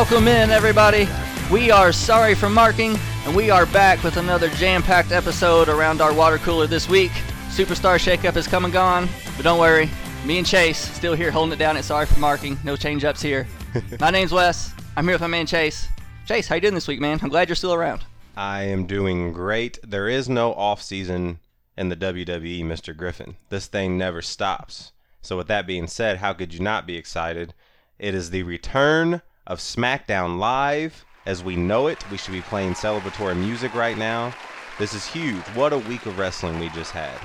Welcome in, everybody. We are sorry for marking, and we are back with another jam packed episode around our water cooler this week. Superstar Shakeup has come and gone, but don't worry. Me and Chase still here holding it down at Sorry for Marking. No change ups here. my name's Wes. I'm here with my man Chase. Chase, how you doing this week, man? I'm glad you're still around. I am doing great. There is no off season in the WWE, Mr. Griffin. This thing never stops. So with that being said, how could you not be excited? It is the return of SmackDown Live as we know it. We should be playing celebratory music right now. This is huge. What a week of wrestling we just had.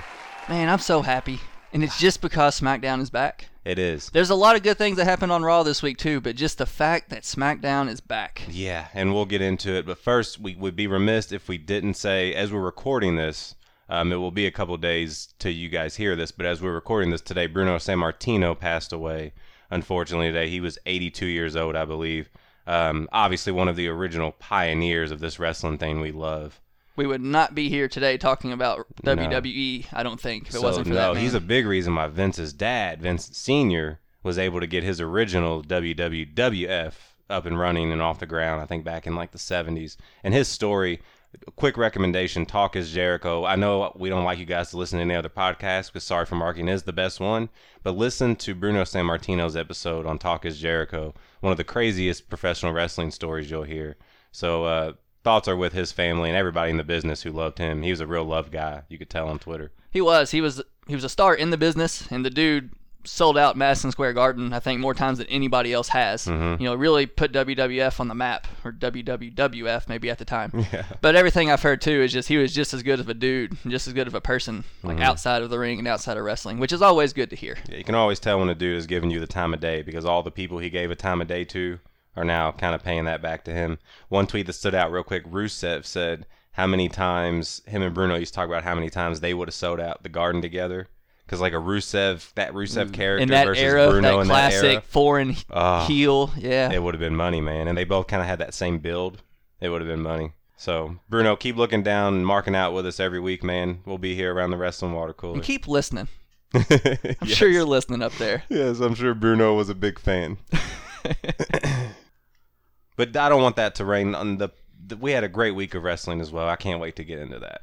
Man, I'm so happy. And it's just because SmackDown is back. It is. There's a lot of good things that happened on Raw this week too, but just the fact that SmackDown is back. Yeah, and we'll get into it. But first, we would be remiss if we didn't say, as we're recording this, um, it will be a couple days till you guys hear this, but as we're recording this today, Bruno Sammartino passed away. Unfortunately, today he was 82 years old, I believe. Um, obviously, one of the original pioneers of this wrestling thing we love. We would not be here today talking about WWE. I don't think if it So, wasn't for no, that man. he's a big reason why Vince's dad, Vince Senior, was able to get his original WWF up and running and off the ground. I think back in like the 70s. And his story, quick recommendation: Talk is Jericho. I know we don't like you guys to listen to any other podcast because Sorry for Marking is the best one, but listen to Bruno Sammartino's episode on Talk is Jericho. One of the craziest professional wrestling stories you'll hear. So. uh Thoughts are with his family and everybody in the business who loved him. He was a real love guy. You could tell on Twitter. He was. He was. He was a star in the business, and the dude sold out Madison Square Garden. I think more times than anybody else has. Mm-hmm. You know, really put WWF on the map, or WWWF maybe at the time. Yeah. But everything I've heard too is just he was just as good of a dude, just as good of a person, like Mm-hmm. outside of the ring and outside of wrestling, which is always good to hear. Yeah, you can always tell when a dude is giving you the time of day because all the people he gave a time of day to are now kind of paying that back to him. One tweet that stood out real quick Rusev said how many times him and Bruno used to talk about how many times they would have sold out the garden together. Because, like a Rusev, that Rusev character Mm. In that versus era, Bruno that in classic that era, foreign Ah. heel, yeah. it would have been money, man. And they both kind of had that same build. It would have been money. So, Bruno, keep looking down and marking out with us every week, man. We'll be here around the wrestling water cooler. and keep listening. I'm I'm sure you're listening up there. Yes, I'm sure Bruno was a big fan. but I don't want that to rain on the, the. We had a great week of wrestling as well. I can't wait to get into that.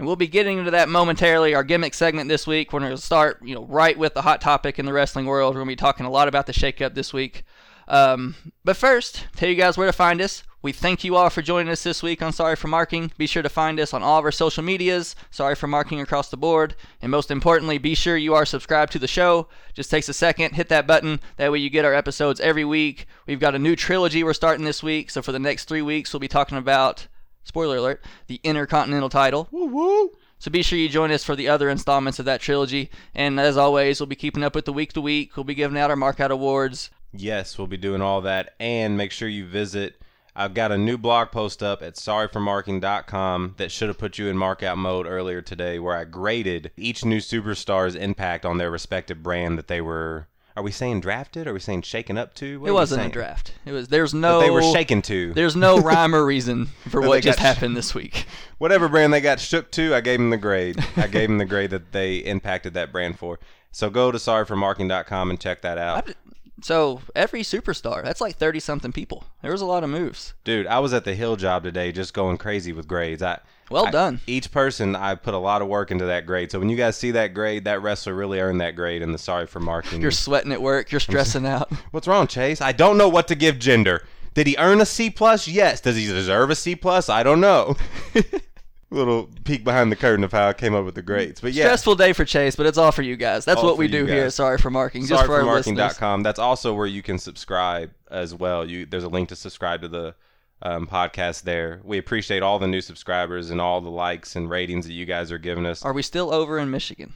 And we'll be getting into that momentarily. Our gimmick segment this week, we're going to start, you know, right with the hot topic in the wrestling world. We're going to be talking a lot about the shakeup this week. Um, but first, tell you guys where to find us. We thank you all for joining us this week on Sorry for Marking. Be sure to find us on all of our social medias. Sorry for Marking across the board. And most importantly, be sure you are subscribed to the show. Just takes a second, hit that button. That way you get our episodes every week. We've got a new trilogy we're starting this week. So for the next three weeks, we'll be talking about, spoiler alert, the Intercontinental title. Woo woo! So be sure you join us for the other installments of that trilogy. And as always, we'll be keeping up with the week to week. We'll be giving out our markout awards. Yes, we'll be doing all that, and make sure you visit. I've got a new blog post up at sorryformarking.com that should have put you in markout mode earlier today, where I graded each new superstar's impact on their respective brand that they were. Are we saying drafted? Are we saying shaken up to? What it wasn't a draft. It was there's no they were shaken to. There's no rhyme or reason for what just sh- happened this week. whatever brand they got shook to, I gave them the grade. I gave them the grade that they impacted that brand for. So go to sorryformarking.com and check that out. I've- So every superstar, that's like thirty something people. There was a lot of moves. Dude, I was at the hill job today just going crazy with grades. I Well I- done. Each person, I put a lot of work into that grade. So when you guys see that grade, that wrestler really earned that grade And the sorry for marking. You're sweating at work. You're stressing out. What's wrong, Chase? I don't know what to give Jinder. Did he earn a C plus? Yes. Does he deserve a C plus? I don't know. Little peek behind the curtain of how I came up with the grades. But yeah, Stressful day for Chase, but it's all for you guys. That's All what we do here. Sorry for marking. Just for our listeners. sorryformarking.com. That's also where you can subscribe as well. You there's a link to subscribe to the um, podcast there. We appreciate all the new subscribers and all the likes and ratings that you guys are giving us. Are we still over in Michigan?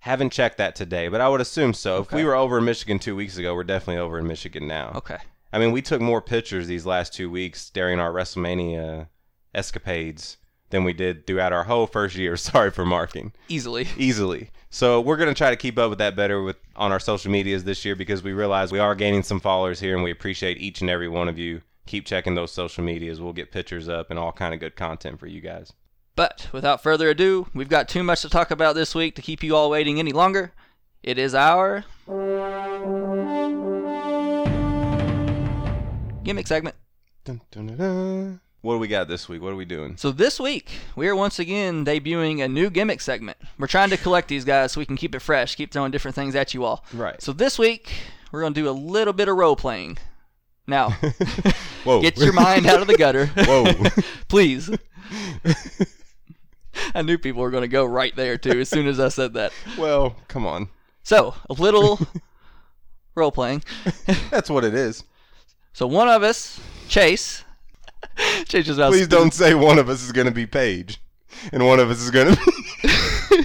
Haven't checked that today, but I would assume so. If we were over in Michigan two weeks ago, we're definitely over in Michigan now. Okay. I mean, we took more pictures these last two weeks during our WrestleMania escapades than we did throughout our whole first year. Sorry for marking Easily. easily. So we're gonna try to keep up with that better with on our social medias this year because we realize we are gaining some followers here, and we appreciate each and every one of you. Keep checking those social medias. We'll get pictures up and all kind of good content for you guys. But without further ado, we've got too much to talk about this week to keep you all waiting any longer. It is our gimmick segment. Dun, dun, dun, dun. What do we got this week? What are we doing? So this week we are once again debuting a new gimmick segment. We're trying to collect these guys so we can keep it fresh, keep throwing different things at you all. Right. So this week we're gonna do a little bit of role playing. Now, Whoa. get your mind out of the gutter. Whoa. Please. I knew people were going to go right there too as soon as I said that. well, come on. So, a little role playing. That's what it is. So, one of us, Chase, Chase is about Please don't say one of us is going to be Paige and one of us is going to be.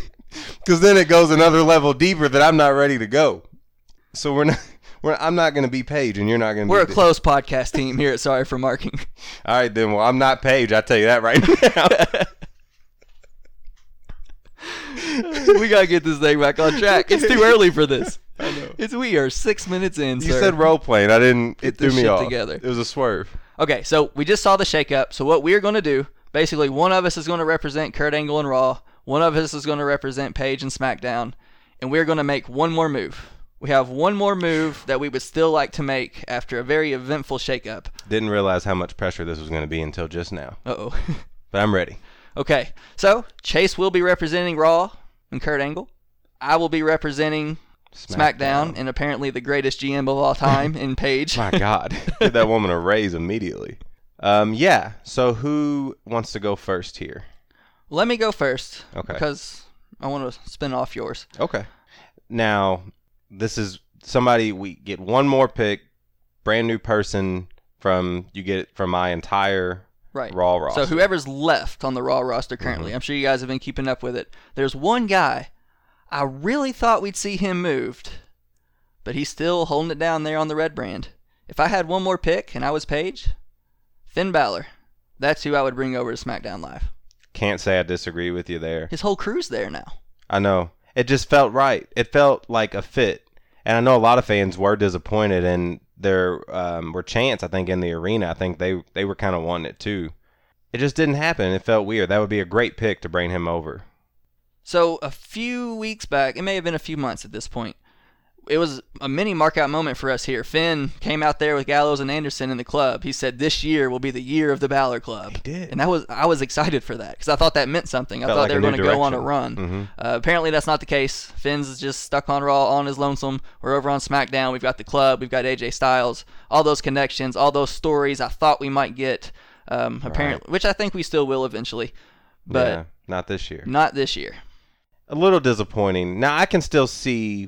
Because then it goes another level deeper that I'm not ready to go. So we're not. We're, I'm not going to be Paige and you're not going to be. We're a close podcast team here at Sorry for Marking. All right, then. Well, I'm not Paige. I tell you that right now. we got to get this thing back on track. It's too early for this. I know. It's we are 6 minutes in, You sir. said role playing. I didn't. Get It threw me off. together. It was a swerve. Okay, so we just saw the shakeup. So what we're going to do, basically, one of us is going to represent Kurt Angle and Raw. One of us is going to represent Paige and SmackDown, and we're going to make one more move. We have one more move that we would still like to make after a very eventful shakeup. Didn't realize how much pressure this was going to be until just now. Uh oh. But I'm ready. okay, so Chase will be representing Raw and Kurt Angle. I will be representing SmackDown, and apparently the greatest GM of all time in Paige. My God, give that woman a raise immediately. Um, yeah. So who wants to go first here? Let me go first Okay. because I want to spin off yours. Okay. Now, this is somebody we get one more pick, brand new person from you get it from my entire Right. Raw roster. So whoever's left on the Raw roster currently, Mm-hmm. I'm sure you guys have been keeping up with it. There's one guy I really thought we'd see him moved, but he's still holding it down there on the red brand. If I had one more pick and I was Paige, Finn Balor. That's who I would bring over to SmackDown Live. Can't say I disagree with you there. His whole crew's there now. I know. It just felt right. It felt like a fit. And I know a lot of fans were disappointed and there um, were chants, I think, in the arena. I think they, they were kind of wanting it too. It just didn't happen. It felt weird. That would be a great pick to bring him over. So a few weeks back, it may have been a few months at this point. It was a mini markout moment for us here. Finn came out there with Gallows and Anderson in the club. He said this year will be the year of the Balor Club. He did. and that was I was excited for that because I thought that meant something. I thought like they were going to go on a run. Mhm. Uh, apparently, that's not the case. Finn's just stuck on Raw on his lonesome. We're over on SmackDown. We've got the club. We've got AJ Styles. All those connections, all those stories I thought we might get. Um, apparently, which I think we still will eventually, but yeah, not this year. not this year. a little disappointing. Now I can still see,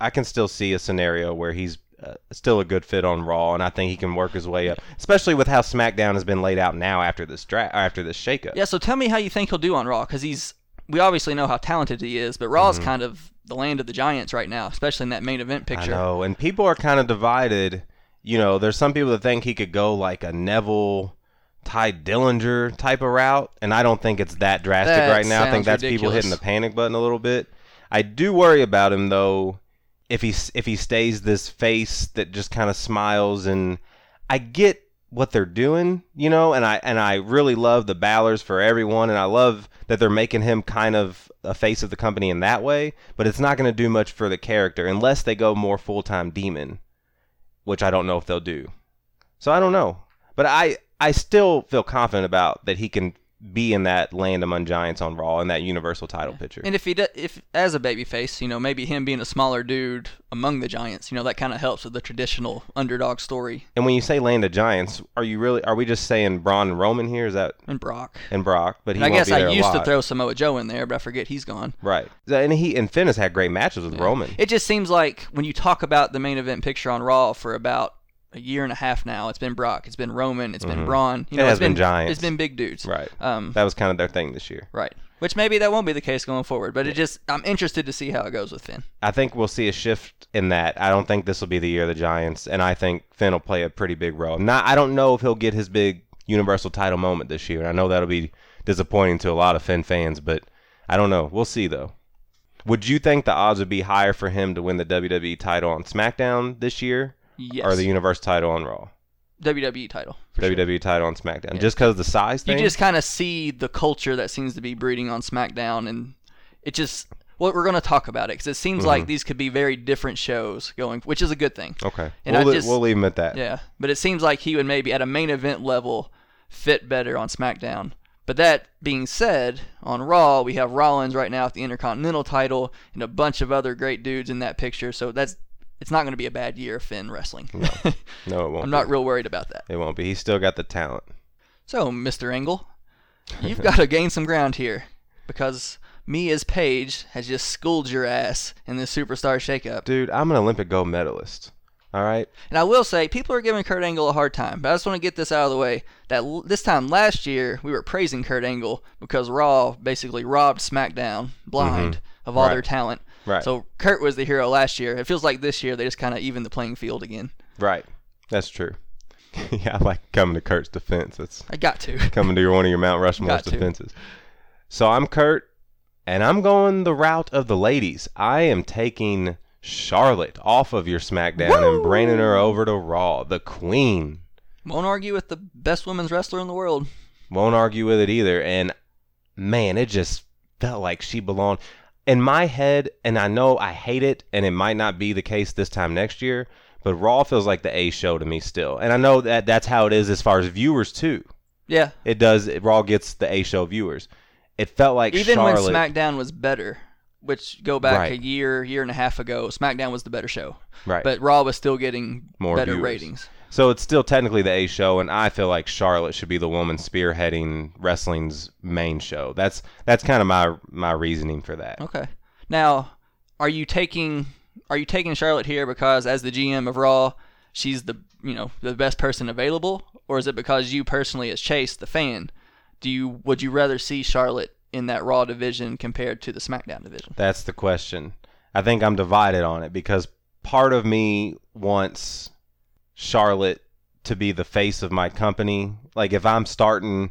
I can still see a scenario where he's uh, still a good fit on Raw, and I think he can work his way up, especially with how SmackDown has been laid out now after this dra- after this shakeup. Yeah, so tell me how you think he'll do on Raw because he's. We obviously know how talented he is, but Raw's kind of the land of the giants right now, especially in that main event Mm-hmm. I picture. know, and people are kind of divided. You know, there's some people that think he could go like a Neville. Tye Dillinger type of route, and I don't think it's that drastic That right now. I think that's people hitting the panic button a little bit. I do worry about him though. If he if he stays this face that just kind of smiles, and I get what they're doing, you know, and I and I really love the Ballers for everyone, and I love that they're making him kind of a face of the company in that way. But it's not going to do much for the character unless they go more full time demon, which I don't know if they'll do. So I don't know, but I I still feel confident about that he can be in that land among giants on Raw in that Universal title picture. And if he do, if as a babyface, you know, maybe him being a smaller dude among the giants, you know, that kind of helps with the traditional underdog story. And when you say land of giants, are you really are we just saying Braun and Roman here? Is that And Brock. and Brock? But he And I won't guess be there used to throw Samoa Joe in there, but I forget he's gone. right. And he and Finn has had great matches with Roman. It just seems like when you talk about the main event picture on Raw for about a year and a half now, it's been Brock, it's been Roman, it's been Braun. You Mm-hmm. It know, has it's been giants. It's been big dudes. Right. Um. That was kind of their thing this year. Right. Which maybe that won't be the case going forward, but it just I'm interested to see how it goes with Finn. I think we'll see a shift in that. I don't think this will be the year of the Giants, and I think Finn will play a pretty big role. Not, I don't know if he'll get his big Universal title moment this year. and I know that'll be disappointing to a lot of Finn fans, but I don't know. We'll see though. Would you think the odds would be higher for him to win the WWE title on SmackDown this year, Yes. or the Universe title on Raw? WWE title. for sure. WWE title on SmackDown, just because of the size You just kind of see the culture that seems to be breeding on SmackDown, and it just well, we're going to talk about it because it seems like mm-hmm. these could be very different shows going, which is a good thing. Okay. And we'll, I just- we'll leave him at that. Yeah, but it seems like he would maybe at a main event level fit better on SmackDown. But that being said, on Raw we have Rollins right now with the Intercontinental title and a bunch of other great dudes in that picture. So that's it's not going to be a bad year of Finn wrestling. No, no it won't. I'm be. not real worried about that. It won't be. He's still got the talent. So, Mr. Angle, you've got to gain some ground here because me as Paige has just schooled your ass in this superstar shakeup. Dude, I'm an Olympic gold medalist. All right. And I will say, people are giving Kurt Angle a hard time, but I just want to get this out of the way. That l- this time last year, we were praising Kurt Angle because Raw basically robbed SmackDown blind mm-hmm. of all Right. their talent. Right. So Kurt was the hero last year. It feels like this year they just kind of evened the playing field again. Right. That's true. yeah, I like coming to Kurt's defense. That's I got to. coming to your, one of your Mount Rushmore's defenses. So I'm Kurt, and I'm going the route of the ladies. I am taking Charlotte off of your SmackDown and bringing her over to Raw. The Queen. Won't argue with the best women's wrestler in the world. Won't argue with it either. And man, it just felt like she belonged. In my head, and I know I hate it, and it might not be the case this time next year, but Raw feels like the A show to me still. And I know that that's how it is as far as viewers, too. Yeah. It does. Raw gets the A show viewers. It felt like Even Charlotte. when SmackDown was better, which go back Right. a year, year and a half ago, SmackDown was the better show. right. But Raw was still getting More better viewers. ratings. So it's still technically the A show, and I feel like Charlotte should be the woman spearheading wrestling's main show. That's that's kind of my my reasoning for that. Okay. Now, are you taking are you taking Charlotte here because as the GM of Raw, she's the you know the best person available, or is it because you personally, as Chase, the fan, do you would you rather see Charlotte in that Raw division compared to the SmackDown division? That's the question. I think I'm divided on it because part of me wants Charlotte to be the face of my company. Like if I'm starting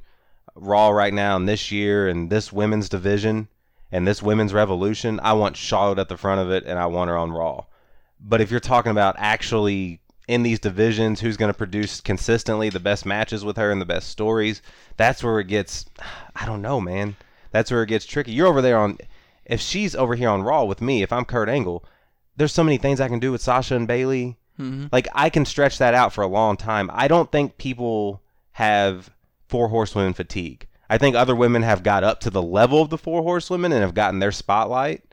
Raw right now and this year and this women's division and this women's revolution, I want Charlotte at the front of it and I want her on Raw. But if you're talking about actually in these divisions, who's going to produce consistently the best matches with her and the best stories, that's where it gets I don't know, man. That's where it gets tricky. You're over there on if she's over here on Raw with me, if I'm Kurt Angle, there's so many things I can do with Sasha and Bayley. Mm-hmm. Like I can stretch that out for a long time. I don't think people have four horsewomen fatigue. I think other women have got up to the level of the four horsewomen and have gotten their spotlight.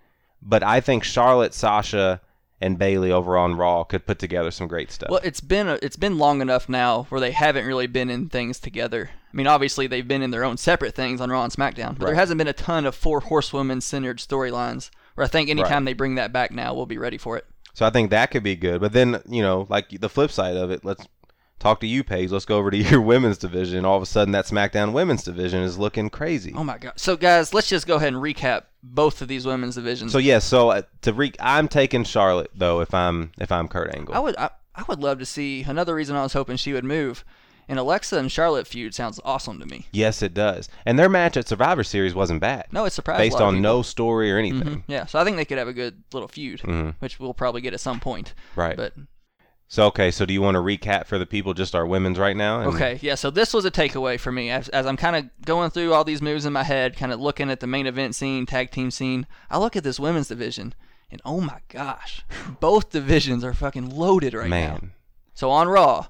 But I think Charlotte, Sasha, and Bayley over on Raw could put together some great stuff. Well, it's been a, it's been long enough now where they haven't really been in things together. I mean, obviously they've been in their own separate things on Raw and SmackDown, but there hasn't been a ton of four horsewomen centered storylines. Where I think anytime Right. they bring that back now, we'll be ready for it. So I think that could be good. But then, you know, like the flip side of it, let's talk to you, Paige. Let's go over to your women's division. All of a sudden, that SmackDown women's division is looking crazy. Oh my god! So guys, let's just go ahead and recap both of these women's divisions. So yeah, so uh, to re- I'm taking Charlotte though if I'm if I'm Kurt Angle. I would I, I would love to see another reason I was hoping she would move. An Alexa and Charlotte feud sounds awesome to me. yes, it does. And their match at Survivor Series wasn't bad. No, it surprised a based on no story or anything. Mhm, Yeah, so I think they could have a good little feud, Mhm. which we'll probably get at some point. Right. But So okay, so do you want to recap for the people just our women's right now? And- Okay, yeah, so this was a takeaway for me as, as I'm kind of going through all these moves in my head, kind of looking at the main event scene, tag team scene. I look at this women's division, and oh my gosh, both divisions are fucking loaded right now. Man, So on Raw,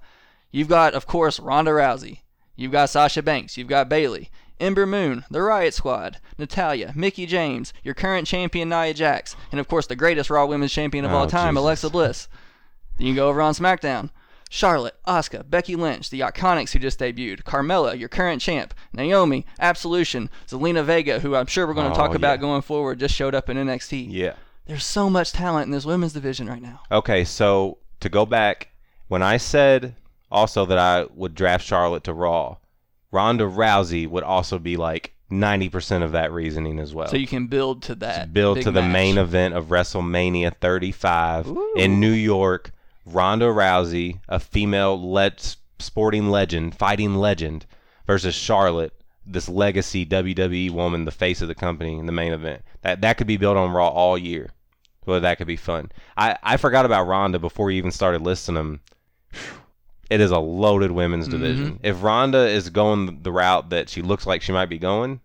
you've got, of course, Ronda Rousey. You've got Sasha Banks. You've got Bayley. Ember Moon, the Riott Squad, Natalya, Mickie James, your current champion Nia Jax, and of course the greatest Raw Women's Champion of Oh, all time, Jesus. Alexa Bliss. Then you go over on SmackDown. Charlotte, Asuka, Becky Lynch, the Iconics who just debuted, Carmella, your current champ, Naomi, Absolution, Zelina Vega, who I'm sure we're going to Oh, talk about yeah. going forward, just showed up in NXT. yeah. There's so much talent in this women's division right now. Okay, so to go back, when I said also that I would draft Charlotte to Raw, Ronda Rousey would also be like 90% of that reasoning as well. So you can build to that. build big to the match. main event of WrestleMania 35 Ooh. in New York. Ronda Rousey, a female le- sporting legend, fighting legend, versus Charlotte, this legacy WWE woman, the face of the company in the main event. That that could be built on Raw all year. Well, that could be fun. I, I forgot about Ronda before we even started listing them. It is a loaded women's Mm-hmm. division. If Ronda is going the route that she looks like she might be going,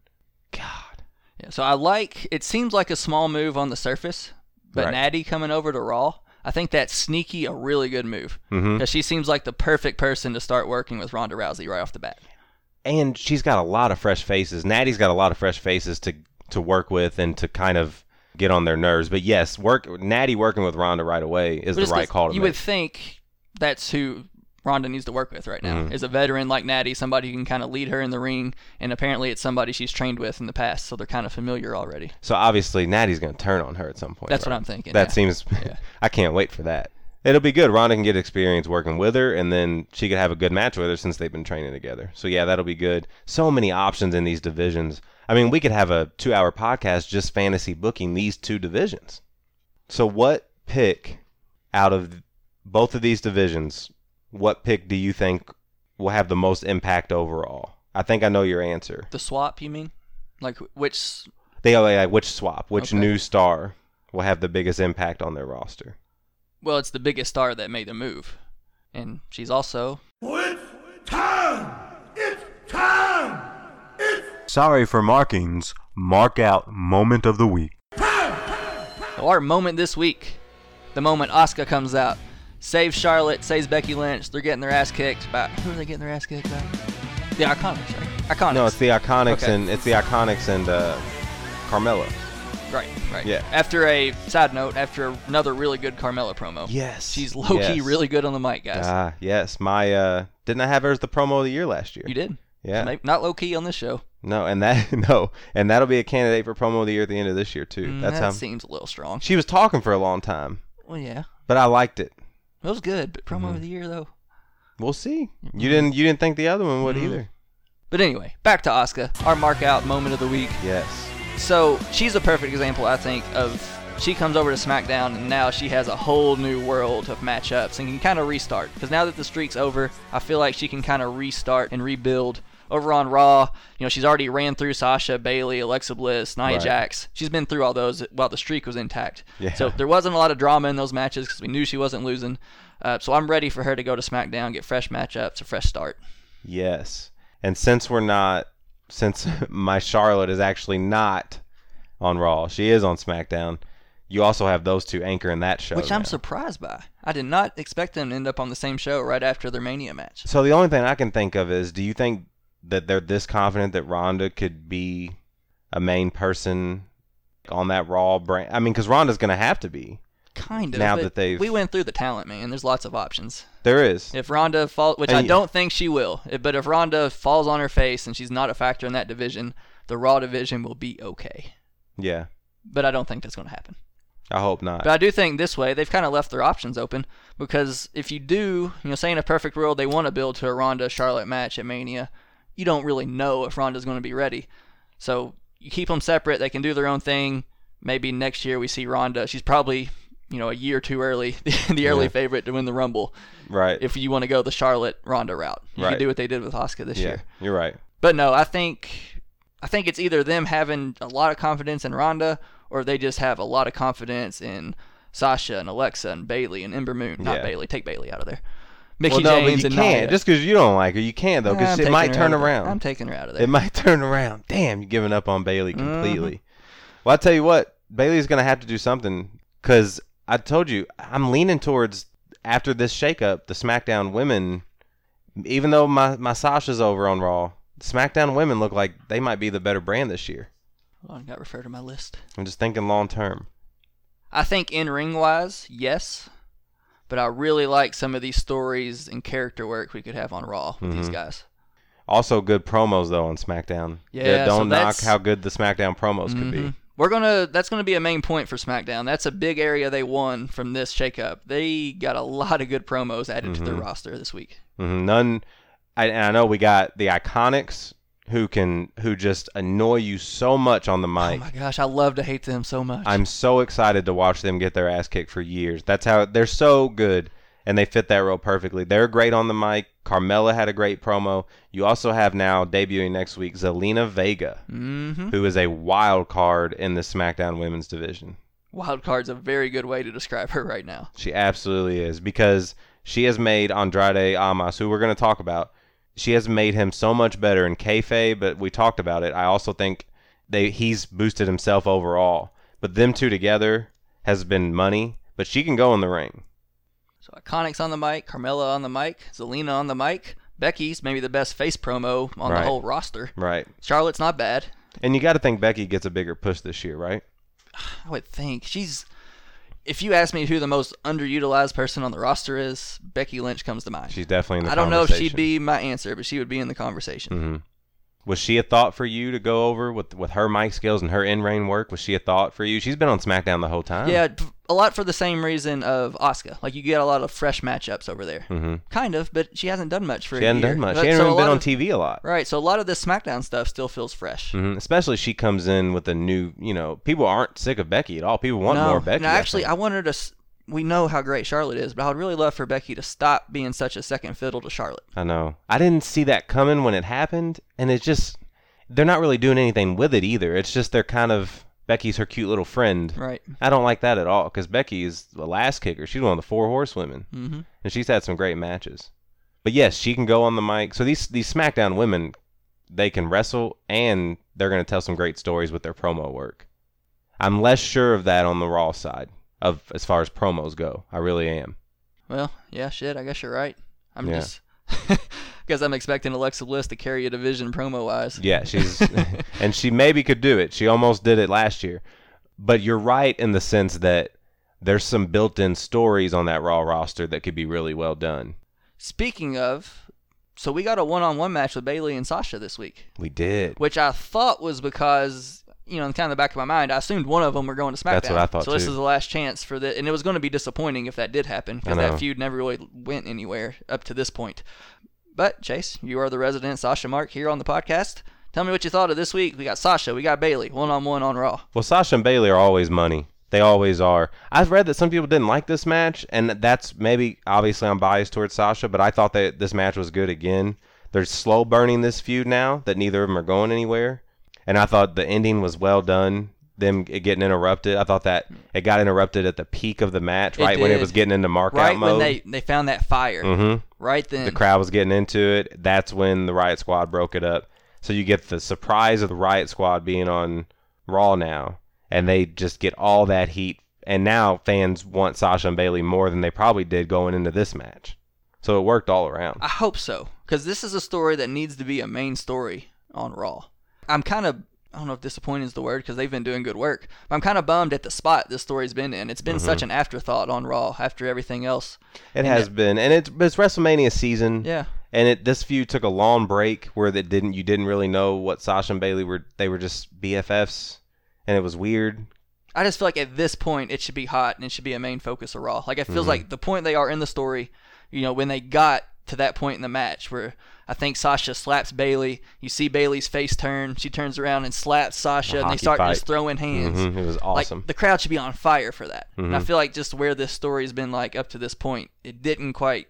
God, Yeah, so I like. It seems like a small move on the surface, but Right. Natty coming over to Raw, I think that's sneaky a really good move because she seems like the perfect person to start working with Ronda Rousey right off the bat. And she's got a lot of fresh faces. Natty's got a lot of fresh faces to to work with and to kind of get on their nerves. But yes, work Natty working with Ronda right away is But the right call to You make. would think that's who Ronda needs to work with right now Mhm. is a veteran like Natty, somebody who can kind of lead her in the ring, and apparently it's somebody she's trained with in the past, so they're kind of familiar already. So obviously Natty's going to turn on her at some point. That's right? what I'm thinking. That yeah. seems. Yeah. I can't wait for that. It'll be good. Ronda can get experience working with her, and then she could have a good match with her since they've been training together. So yeah, that'll be good. So many options in these divisions. I mean, we could have a two-hour podcast just fantasy booking these two divisions. So what pick out of both of these divisions? What pick do you think will have the most impact overall? I think I know your answer. The swap, you mean? Like which? They uh, are like which swap, which Okay. new star will have the biggest impact on their roster? Well, it's the biggest star that made the move, and she's also It's time! It's time! It's Sorry for markings. Mark out moment of the week. So our moment this week, the moment Asuka comes out, saves Charlotte, saves Becky Lynch. They're getting their ass kicked by who are they getting their ass kicked by? The Iconics, right? Iconics. No, it's the Iconics Okay. and it's the Iconics and uh, Carmella. right, right. Yeah. After a side note, after another really good Carmella promo. Yes, She's low key really good on the mic, guys. Ah, yes. My uh, didn't I have her as the promo of the year last year? you did. Yeah. Not low key on this show. No, and that no, and that'll be a candidate for promo of the year at the end of this year too. Mm, That's that how seems a little strong. she was talking for a long time, Well, yeah, but I liked it. It was good, but promo Mm-hmm. of the year though. We'll see. Mm-hmm. You didn't you didn't think the other one would Mhm. either. But anyway, back to Asuka, our mark out moment of the week. Yes. So she's a perfect example, I think, of she comes over to SmackDown and now she has a whole new world of matchups and can kind of restart. Because now that the streak's over, I feel like she can kind of restart and rebuild. Over on Raw, you know, she's already ran through Sasha, Bayley, Alexa Bliss, Nia Right. Jax. She's been through all those while the streak was intact. Yeah. So there wasn't a lot of drama in those matches because we knew she wasn't losing. Uh, so I'm ready for her to go to SmackDown, get fresh matchups, a fresh start. Yes. And since we're not, since my Charlotte is actually not on Raw, she is on SmackDown. You also have those two anchor in that show. Which I'm surprised by. I did not expect them to end up on the same show right after their Mania match. So the only thing I can think of is, do you think that they're this confident that Ronda could be a main person on that Raw brand? I mean, because Ronda's going to have to be. Kind of. Now that they've- we went through the talent, man. There's lots of options. There is. If Ronda falls, which And I y- don't think she will, but if Ronda falls on her face and she's not a factor in that division, the Raw division will be okay. Yeah. But I don't think that's going to happen. I hope not. But I do think this way they've kind of left their options open because if you do, you know, say in a perfect world they want to build to a Ronda Charlotte match at Mania, you don't really know if Ronda's going to be ready. So you keep them separate. They can do their own thing. Maybe next year we see Ronda. She's probably you know a year too early, the early Yeah. favorite to win the Rumble. right. If you want to go the Charlotte Ronda route, you Right. can do what they did with Asuka this yeah, year. you're right. But no, I think I think it's either them having a lot of confidence in Ronda or they just have a lot of confidence in Sasha and Alexa and Bayley and Ember Moon. Not Yeah. Bayley, take Bayley out of there. Mickie well, no, James but you and can't. Nia. Just because you don't like her, you can't though, because it might turn around. I'm taking her out of there. It might turn around. Damn, you're giving up on Bayley Mm-hmm. completely. Well, I tell you what, Bayley's gonna have to do something because I told you I'm leaning towards after this shakeup, the SmackDown women. Even though my my Sasha's over on Raw, SmackDown women look like they might be the better brand this year. Hold on, got referred to my list. I'm just thinking long term. I think in ring wise, yes. But I really like some of these stories and character work we could have on Raw with these Mhm. guys. Also, good promos though on SmackDown. Yeah, so don't knock how good the SmackDown promos could be. Mhm. We're gonna. That's gonna be a main point for SmackDown. That's a big area they won from this shakeup. They got a lot of good promos added to their Mhm. roster this week. Mhm, None. I, and I know we got the Iconics who can who just annoy you so much on the mic. Oh my gosh, I love to hate them so much. I'm so excited to watch them get their ass kicked for years. That's how they're so good, and they fit that role perfectly. They're great on the mic. Carmella had a great promo. You also have now debuting next week Zelina Vega, mm-hmm. who is a wild card in the SmackDown Women's division. Wild card's a very good way to describe her right now. She absolutely is because she has made Andrade Almas, who we're going to talk about, she has made him so much better in kayfabe. But we talked about it. I also think they he's boosted himself overall. But them two together has been money. But she can go in the ring. So Iconics on the mic, Carmella on the mic, Zelina on the mic. Becky's maybe the best face promo on Right. the whole roster. Right. Charlotte's not bad. And you got to think Becky gets a bigger push this year, right? I would think she's. If you ask me who the most underutilized person on the roster is, Becky Lynch comes to mind. She's definitely in the conversation. I don't know if she'd be my answer, but she would be in the conversation. Mm-hmm. Was she a thought for you to go over with with her mic skills and her in ring work? Was she a thought for you? She's been on SmackDown the whole time. Yeah, a lot for the same reason of Asuka. Like you get a lot of fresh matchups over there. hmm Kind of, but she hasn't done much for She year. done much. But- She hasn't so even been on of- TV a lot. Right, so a lot of this SmackDown stuff still feels fresh. hmm Especially she comes in with a new. You know, people aren't sick of Becky at all. People want no, more Becky. no, actually, think. I want her to. We know how great Charlotte is, but I would really love for Becky to stop being such a second fiddle to Charlotte. I know. I didn't see that coming when it happened, and it's just they're not really doing anything with it either. It's just they're kind of Becky's her cute little friend. Right. I don't like that at all because Becky is the lass kicker. She's one of the four horsewomen, Mm-hmm. and she's had some great matches. But yes, she can go on the mic. So these these SmackDown women, they can wrestle and they're going to tell some great stories with their promo work. I'm less sure of that on the Raw side of as far as promos go. I really am. Well, yeah, shit. I guess you're right. I'm Yeah. just because I'm expecting Alexa Bliss to carry a division promo wise. Yeah, she's and she maybe could do it. She almost did it last year. But you're right in the sense that there's some built-in stories on that Raw roster that could be really well done. Speaking of, so we got a one-on-one match with Bayley and Sasha this week, We did. which I thought was because you know, in kind of the back of my mind, I assumed one of them were going to SmackDown. That's what I thought, So this too. is the last chance for that, and it was going to be disappointing if that did happen because that feud never really went anywhere up to this point. But Chase, you are the resident Sasha Mark here on the podcast. Tell me what you thought of this week. We got Sasha, we got Bayley, one-on-one on Raw. Well, Sasha and Bayley are always money. They always are. I've read that some people didn't like this match, and that's maybe obviously I'm biased towards Sasha, but I thought that this match was good again. They're slow burning this feud now that neither of them are going anywhere, and I thought the ending was well done. Them getting interrupted. I thought that it got interrupted at the peak of the match, It right when it did. was getting into mark Right out when they they found that fire, hmm right then. the crowd was getting into it. That's when the Riott Squad broke it up. So you get the surprise of the Riott Squad being on Raw now, and they just get all that heat. And now fans want Sasha and Bayley more than they probably did going into this match. So it worked all around. I hope so, because this is a story that needs to be a main story on Raw. I'm kind of, I don't know if disappointed is the word, because they've been doing good work. But I'm kind of bummed at the spot this story's been in. It's been Mm-hmm. such an afterthought on Raw after everything else. It has been, and it's it's WrestleMania season. Yeah. And it this feud took a long break where that didn't you didn't really know what Sasha and Bayley were. They were just BFFs, and it was weird. I just feel like at this point it should be hot and it should be a main focus of Raw. Like it Mm-hmm. feels like the point they are in the story, you know, when they got to that point in the match where I think Sasha slaps Bayley, you see Bayley's face turn, she turns around and slaps Sasha, and they start fight. just throwing hands. Mhm, it was awesome. Like the crowd should be on fire for that. And I Mhm. feel like just where this story's been like up to this point, it didn't quite.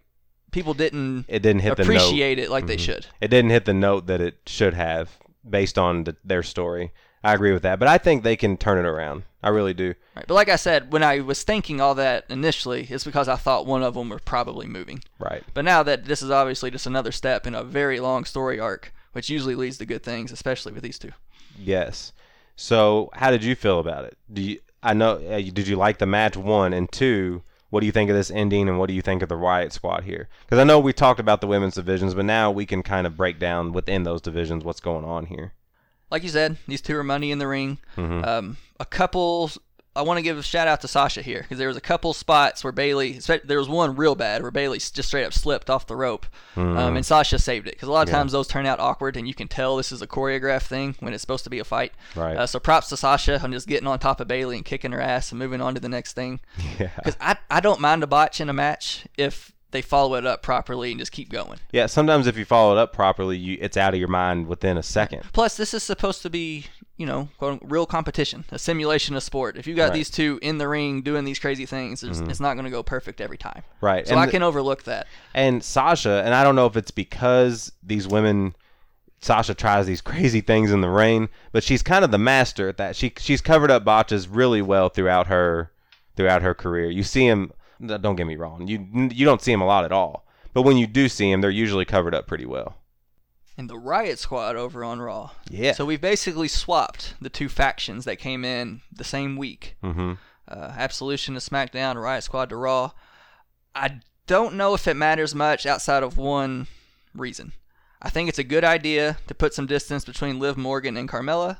People didn't it didn't hit the note. appreciate it like they Mhm. should. It didn't hit the note that it should have based on the, their story. I agree with that, but I think they can turn it around. I really do. Right. But like I said, when I was thinking all that initially, it's because I thought one of them were probably moving. Right. But now that this is obviously just another step in a very long story arc, which usually leads to good things, especially with these two. Yes. So, how did you feel about it? Do you? I know. Uh, did you like the match? One and two. What do you think of this ending, and what do you think of the Riott Squad here? Because I know we talked about the women's divisions, but now we can kind of break down within those divisions what's going on here. Like you said, these two are money in the ring. Mhm. Um, a couple. I want to give a shout out to Sasha here because there was a couple spots where Bayley. There was one real bad where Bayley just straight up slipped off the rope, um, and Sasha saved it because a lot of Yeah. times those turn out awkward and you can tell this is a choreographed thing when it's supposed to be a fight. Right. Uh, so props to Sasha on just getting on top of Bayley and kicking her ass and moving on to the next thing. Yeah. Because I, I don't mind a botch in a match if they follow it up properly and just keep going. Yeah. Sometimes if you follow it up properly, you it's out of your mind within a second. Plus, this is supposed to be, you know, quote, real competition, a simulation of sport. If you got Right. Mm-hmm. these two in the ring doing these crazy things, it's, it's not going to go perfect every time. Right. So And I the- can overlook that. And Sasha, and I don't know if it's because these women, Sasha tries these crazy things in the ring, but she's kind of the master at that. She she's covered up botches really well throughout her throughout her career. You see him. Don't get me wrong. You you don't see him a lot at all, but when you do see him, they're usually covered up pretty well. and the Riott Squad over on Raw. Yeah. So we've basically swapped the two factions that came in the same week. Mm-hmm. Uh, Absolution to SmackDown, Riott Squad to Raw. I don't know if it matters much outside of one reason. I think it's a good idea to put some distance between Liv Morgan and Carmella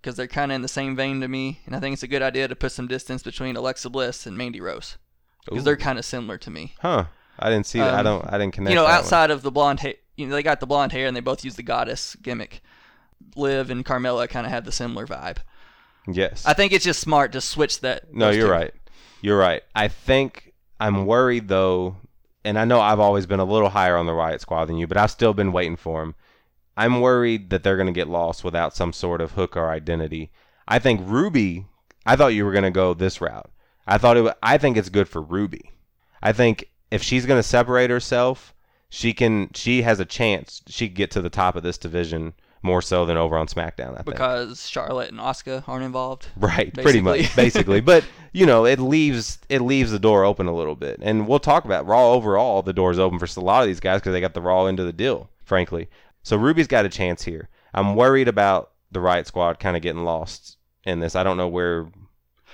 because they're kind of in the same vein to me, and I think it's a good idea to put some distance between Alexa Bliss and Mandy Rose because they're kind of similar to me. Huh. I didn't see that. I Um, don't. I didn't connect. you know, that one. outside of the blonde hair, you know, they got the blonde hair and they both use the goddess gimmick. Liv and Carmella kind of have the similar vibe. Yes. I think it's just smart to switch that. No, you're two. right. You're right. I think I'm worried though, and I know I've always been a little higher on the Riott Squad than you, but I've still been waiting for them. I'm worried that they're going to get lost without some sort of hook or identity. I think Ruby. I thought you were going to go this route. I thought it. wa- I think it's good for Ruby. I think if she's going to separate herself, she can. She has a chance. She could get to the top of this division more so than over on SmackDown. I think. because Charlotte and Asuka aren't involved. Right, pretty much, basically. But you know, it leaves it leaves the door open a little bit, and we'll talk about Raw overall. The door's open for a lot of these guys because they got the Raw into the deal, frankly. So Ruby's got a chance here. I'm worried about the Riott Squad kind of getting lost in this. I don't know where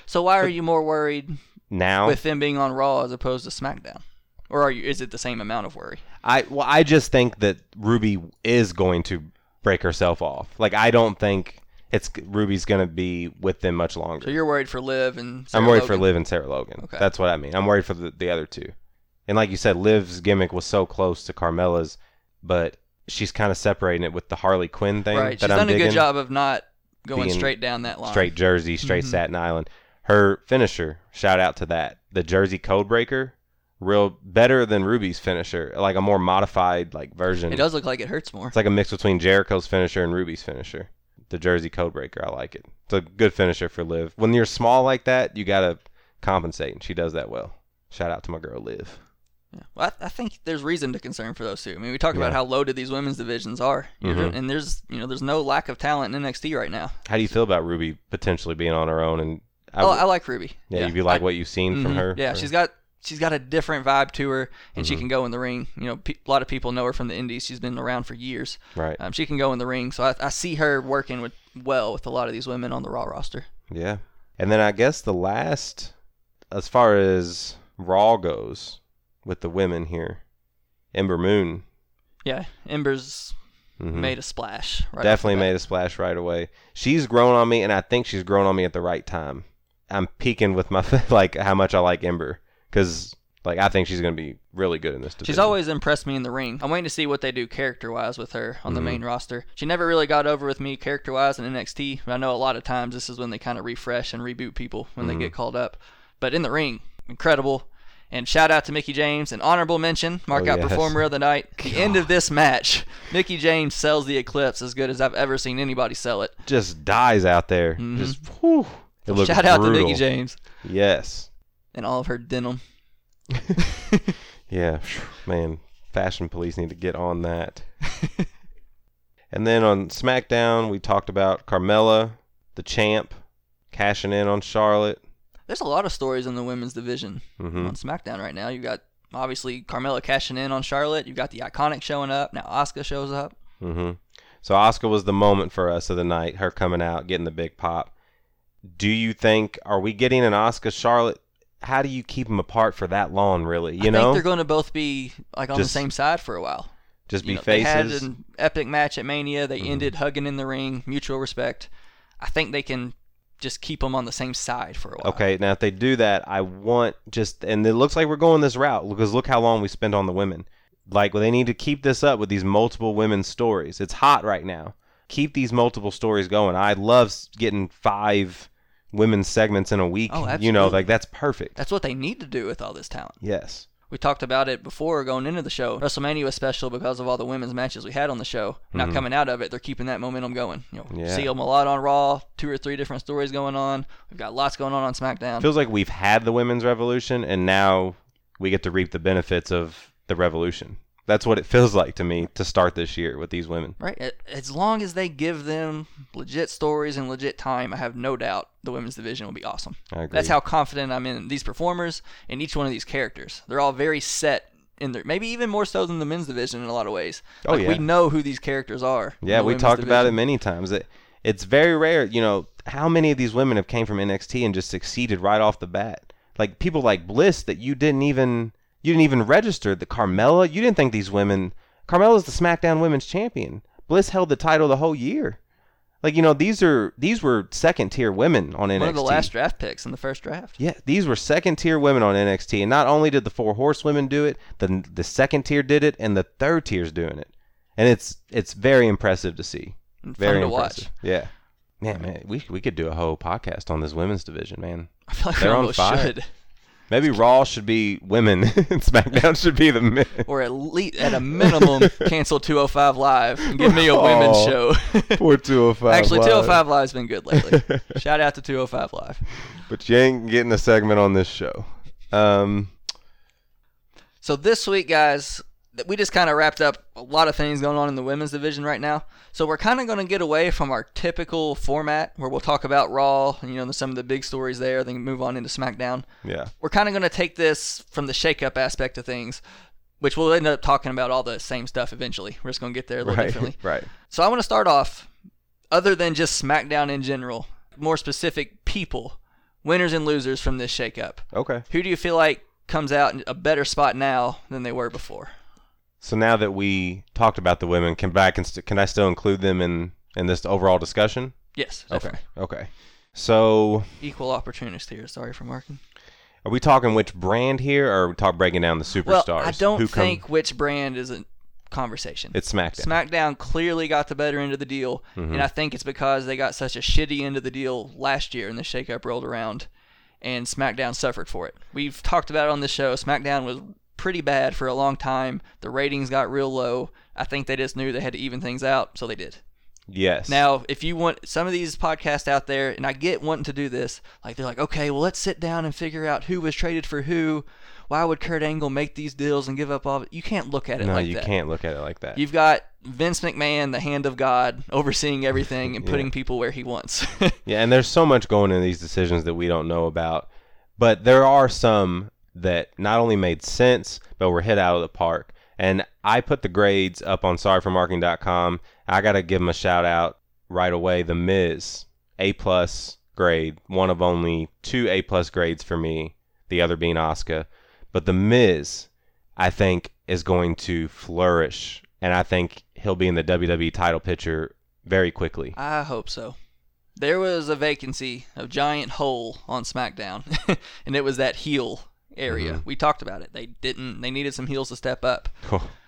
So why are you more worried now. with them being on Raw as opposed to SmackDown? Or are you? Is it the same amount of worry? I well, I just think that Ruby is going to break herself off. Like I don't think it's Ruby's going to be with them much longer. So you're worried for Liv and Sarah I'm worried for Liv and Sarah Logan. Okay. That's what I mean. I'm worried for the, the other two. And like you said, Liv's gimmick was so close to Carmella's, but she's kind of separating it with the Harley Quinn thing Right. She's I'm done a good job of not going Being straight down that line. Straight Jersey, straight Mhm. Staten Island. Her finisher, shout out to that. The Jersey Codebreaker, real better than Ruby's finisher, like a more modified like version. It does look like it hurts more. It's like a mix between Jericho's finisher and Ruby's finisher. The Jersey Codebreaker, I like it. It's a good finisher for Liv. When you're small like that, you gotta compensate, and she does that well. Shout out to my girl Liv. Yeah. Well, I, I think there's reason to concern for those two. I mean, we talk Yeah. about how loaded these women's divisions are, Mhm. and there's you know there's no lack of talent in NXT right now. How do you feel about Ruby potentially being on her own? And I, oh, like Ruby. yeah, you be like I- what you've seen from Mhm. her. Yeah, or- she's got she's got a different vibe to her, and she Mhm. can go in the ring. You know, pe- a lot of people know her from the Indies. She's been around for years. right. Um, she can go in the ring, so I, I see her working with well with a lot of these women on the Raw roster. Yeah, and then I guess the last, as far as Raw goes, with the women here, Ember Moon Yeah, Ember's mhm. made a splash. Right definitely made a splash right away. She's grown on me, and I think she's grown on me at the right time. I'm peaking with my like how much I like Ember because like I think she's gonna be really good in this division. She's always impressed me in the ring. I'm waiting to see what they do character wise with her on the Mhm. main roster. She never really got over with me character wise in NXT. But I know a lot of times this is when they kind of refresh and reboot people when Mhm. they get called up. But in the ring, incredible. And shout out to Mickie James. An honorable mention, mark Oh, out yes. performer of the night. The end of this match, Mickie James sells the Eclipse as good as I've ever seen anybody sell it. just dies out there. Mhm. Just whew, it Shout out brutal. to Mickie James Yes. and all of her denim. Yeah, man, fashion police need to get on that. and then on SmackDown, we talked about Carmella, the champ, cashing in on Charlotte. There's a lot of stories in the women's division hmm on SmackDown right now. You got obviously Carmella cashing in on Charlotte. You got the Iconic showing up. Now Asuka shows up. Mm-hmm. So Asuka was the moment for us of the night. Her coming out, getting the big pop. Do you think are we getting an Asuka Charlotte? How do you keep them apart for that long? Really, you I know, think they're going to both be like on Just the same side for a while. just You be know, They had an epic match at Mania. They Mhm. ended hugging in the ring, mutual respect. I think they can just keep them on the same side for a while. Okay, now if they do that, I want just and it looks like we're going this route because look how long we spent on the women. Like well, they need to keep this up with these multiple women's stories. It's hot right now. Keep these multiple stories going. I love getting five women's segments in a week. Oh, You know, like that's perfect. That's what they need to do with all this talent. Yes. We talked about it before going into the show. WrestleMania was special because of all the women's matches we had on the show. Now Mhm. coming out of it, they're keeping that momentum going. You know, Yeah. see them a lot on Raw, two or three different stories going on. We've got lots going on on SmackDown. Feels like we've had the women's revolution and now we get to reap the benefits of the revolution. That's what it feels like to me to start this year with these women. Right? As long as they give them legit stories and legit time, I have no doubt the women's division will be awesome. I agree. That's how confident I'm in these performers and each one of these characters. They're all very set in there. Maybe even more so than the men's division in a lot of ways. Oh, Like, We know who these characters are. Yeah, we talked about it many times. It, it's very rare, you know, how many of these women have came from NXT and just succeeded right off the bat. Like people like Bliss that you didn't even you didn't even register. The Carmella, you didn't think these women. Carmella's the SmackDown Women's Champion. Bliss held the title the whole year. Like you know, these are these were second tier women on NXT. One of the last draft picks in the first draft. Yeah, these were second tier women on NXT, and not only did the four horsewomen do it, the the second tier did it, and the third tier's doing it, and it's it's very impressive to see. And Very fun to impressive. watch. Yeah, man, man, we we could do a whole podcast on this women's division, man. I feel like They're we on fire. should. Maybe Raw should be women, and SmackDown should be the men. Or at least, at a minimum, cancel 205 Live and give me a women's Oh, show. Poor 205. Actually, Live. 205 Live's been good lately. Shout out to 205 Live. But you ain't getting a segment on this show. Um, So this week, guys, we just kind of wrapped up a lot of things going on in the women's division right now. So we're kind of going to get away from our typical format where we'll talk about Raw, and, you know, some of the big stories there, then move on into SmackDown. yeah. We're kind of going to take this from the shakeup aspect of things, which we'll end up talking about all the same stuff eventually. We're just going to get there a little Right. differently. Right. So I want to start off, other than just SmackDown in general, more specific people, winners and losers from this shakeup. Okay. Who do you feel like comes out in a better spot now than they were before? So now that we talked about the women, can back and st- can I still include them in in this overall discussion? Yes, Okay. definitely. Okay. So Equal opportunist here. Sorry for marking. are we talking which brand here, or are we talk breaking down the superstars? Well, I don't Who come- think which brand is a conversation. it's SmackDown. SmackDown clearly got the better end of the deal, Mm-hmm. and I think it's because they got such a shitty end of the deal last year and the shakeup rolled around, and SmackDown suffered for it. We've talked about it on the show. SmackDown was pretty bad for a long time. The ratings got real low. I think they just knew they had to even things out, so they did. yes. Now, if you want some of these podcasts out there, and I get wanting to do this, like they're like, okay, well, let's sit down and figure out who was traded for who. Why would Kurt Angle make these deals and give up all? You can't look at it no, like you that. can't look at it like that. You've got Vince McMahon, the hand of God, overseeing everything and Yeah. putting people where he wants. Yeah, and there's so much going into these decisions that we don't know about. But there are some that not only made sense, but were hit out of the park. And I put the grades up on sorryformarking.com. I got to give them a shout out right away. The Miz, A plus grade, one of only two A plus grades for me, the other being Asuka. But the Miz, I think, is going to flourish. And I think he'll be in the WWE title picture very quickly. I hope so. There was a vacancy, a giant hole on SmackDown, and it was that heel area. Mm-hmm. We talked about it. They didn't. They needed some heels to step up.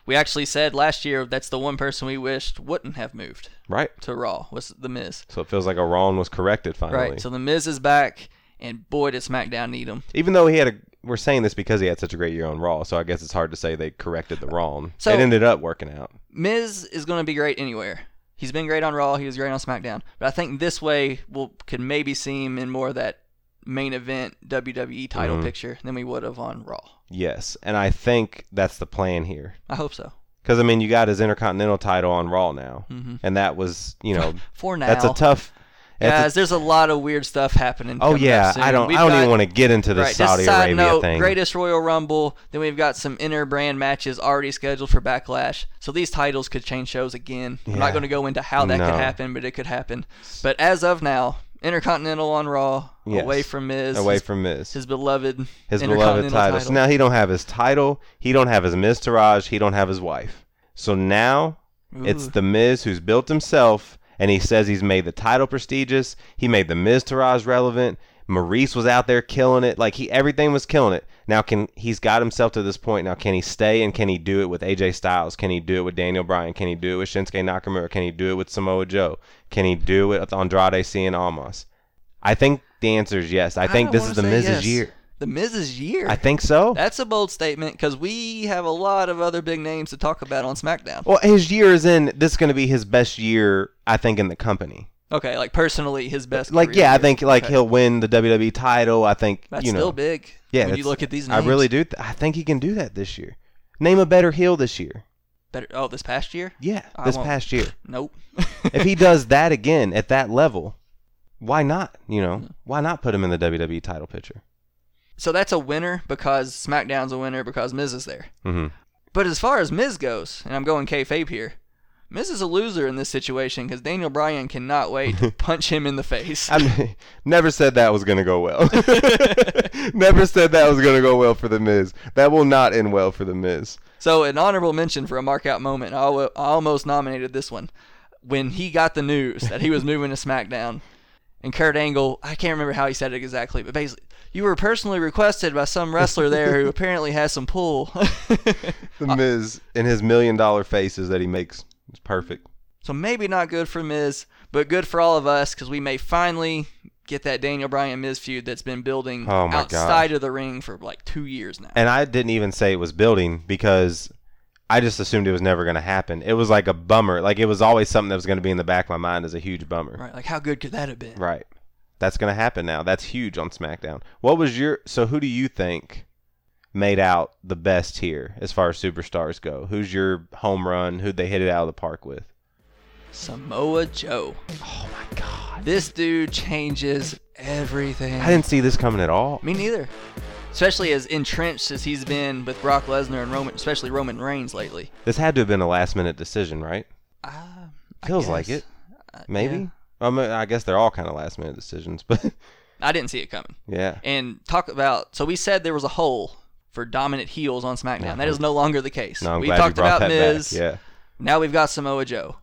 We actually said last year that's the one person we wished wouldn't have moved right. to Raw was the Miz. So it feels like a wrong was corrected finally. Right. So the Miz is back, and boy did SmackDown need him. Even though he had a, we're saying this because he had such a great year on Raw. So I guess it's hard to say they corrected the wrong. So- it ended up working out. Miz is going to be great anywhere. He's been great on Raw. He was great on SmackDown. But I think this way we'll could maybe see him in more of that main event WWE title Mhm. picture than we would have on Raw. Yes, and I think that's the plan here. I hope so. Because I mean, you got his Intercontinental title on Raw now, Mhm. and that was, you know, For now, that's a tough. that's a- guys. there's a lot of weird stuff happening. oh yeah. I don't. We've I don't got- even want to get into the right, Saudi just side Arabia note, thing. Greatest Royal Rumble. Then we've got some inner brand matches already scheduled for Backlash. So these titles could change shows again. I'm not going to go into how that No. could happen, but it could happen. But as of now, Intercontinental on Raw, Yes. away from Miz, away his, from Miz. his beloved his beloved title. So now he don't have his title. He don't have his Miztourage. He don't have his wife. So now it's the Miz who's built himself, and he says he's made the title prestigious. He made the Miztourage relevant. Maryse was out there killing it. Like he, everything was killing it. Now can he's got himself to this point. Now can he stay and can he do it with AJ Styles? Can he do it with Daniel Bryan? Can he do it with Shinsuke Nakamura? Can he do it with Samoa Joe? Can he do it with Andrade Cien Almas? I think the answer is yes. I think don't this is the Miz's yes. year. The Miz's year. I think so. That's a bold statement because we have a lot of other big names to talk about on SmackDown. Well, his year is in. This is going to be his best year, I think, in the company. Okay, like personally, his best. Like, yeah, I think like Okay. he'll win the WWE title. I think That's you know. still big. Yeah, when you look at these I really do. Th- I think he can do that this year. Name a better heel this year. Better. Oh, this past year? Yeah, I this won't- past year. Nope. if he does that again at that level, why not? You know, why not put him in the WWE title picture? So that's a winner because SmackDown's a winner because Miz is there. hmm But as far as Miz goes, and I'm going kayfabe here, Miz is a loser in this situation because Daniel Bryan cannot wait to punch him in the face. I mean, never said that was going to go well. never said that was going to go well for the Miz. That will not end well for the Miz. So an honorable mention for a mark out moment. I I almost nominated this one when he got the news that he was moving to SmackDown, and Kurt Angle. I can't remember how he said it exactly, but basically, you were personally requested by some wrestler there who apparently has some pull. The Miz and his million dollar faces that he makes is perfect. so maybe not good for Miz, but good for all of us because we may finally get that Daniel Bryan Miz feud that's been building Oh outside of the ring for like two years now. And I didn't even say it was building because I just assumed it was never going to happen. It was like a bummer. Like it was always something that was going to be in the back of my mind as a huge bummer. right? Like how good could that have been? Right. That's going to happen now. That's huge on SmackDown. What was your so who do you think made out the best here as far as superstars go? Who's your home run? Who'd they hit it out of the park with? Samoa Joe. Oh my god. This dude changes everything. I didn't see this coming at all. Me neither. Especially as entrenched as he's been with Brock Lesnar and Roman, especially Roman Reigns lately. This had to have been a last minute decision, right? Uh, Feels like it. Uh, Maybe. yeah. I, mean, I guess they're all kind of last minute decisions, but I didn't see it coming. yeah. And talk about. So we said there was a hole for dominant heels on SmackDown. That is no longer the case. No, we talked about Miz. back. Yeah. Now we've got Samoa Joe.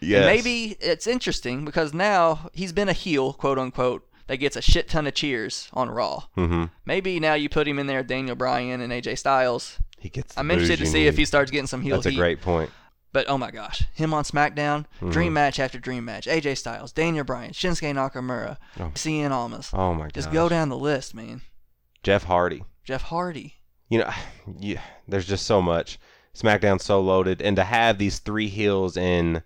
Yes. And maybe it's interesting because now he's been a heel, quote unquote, that gets a shit ton of cheers on Raw. Mm-hmm. Maybe now you put him in there, with Daniel Bryan and AJ Styles. He gets. I'm interested to see if he starts getting some heel That's a great point. But oh my gosh, him on SmackDown, Mm-hmm. dream match after dream match. AJ Styles, Daniel Bryan, Shinsuke Nakamura, Oh. Cien Almas. Oh my god. Just go down the list, man. Jeff Hardy. Jeff Hardy. You know, yeah. There's just so much. SmackDown's so loaded, and to have these three heels in.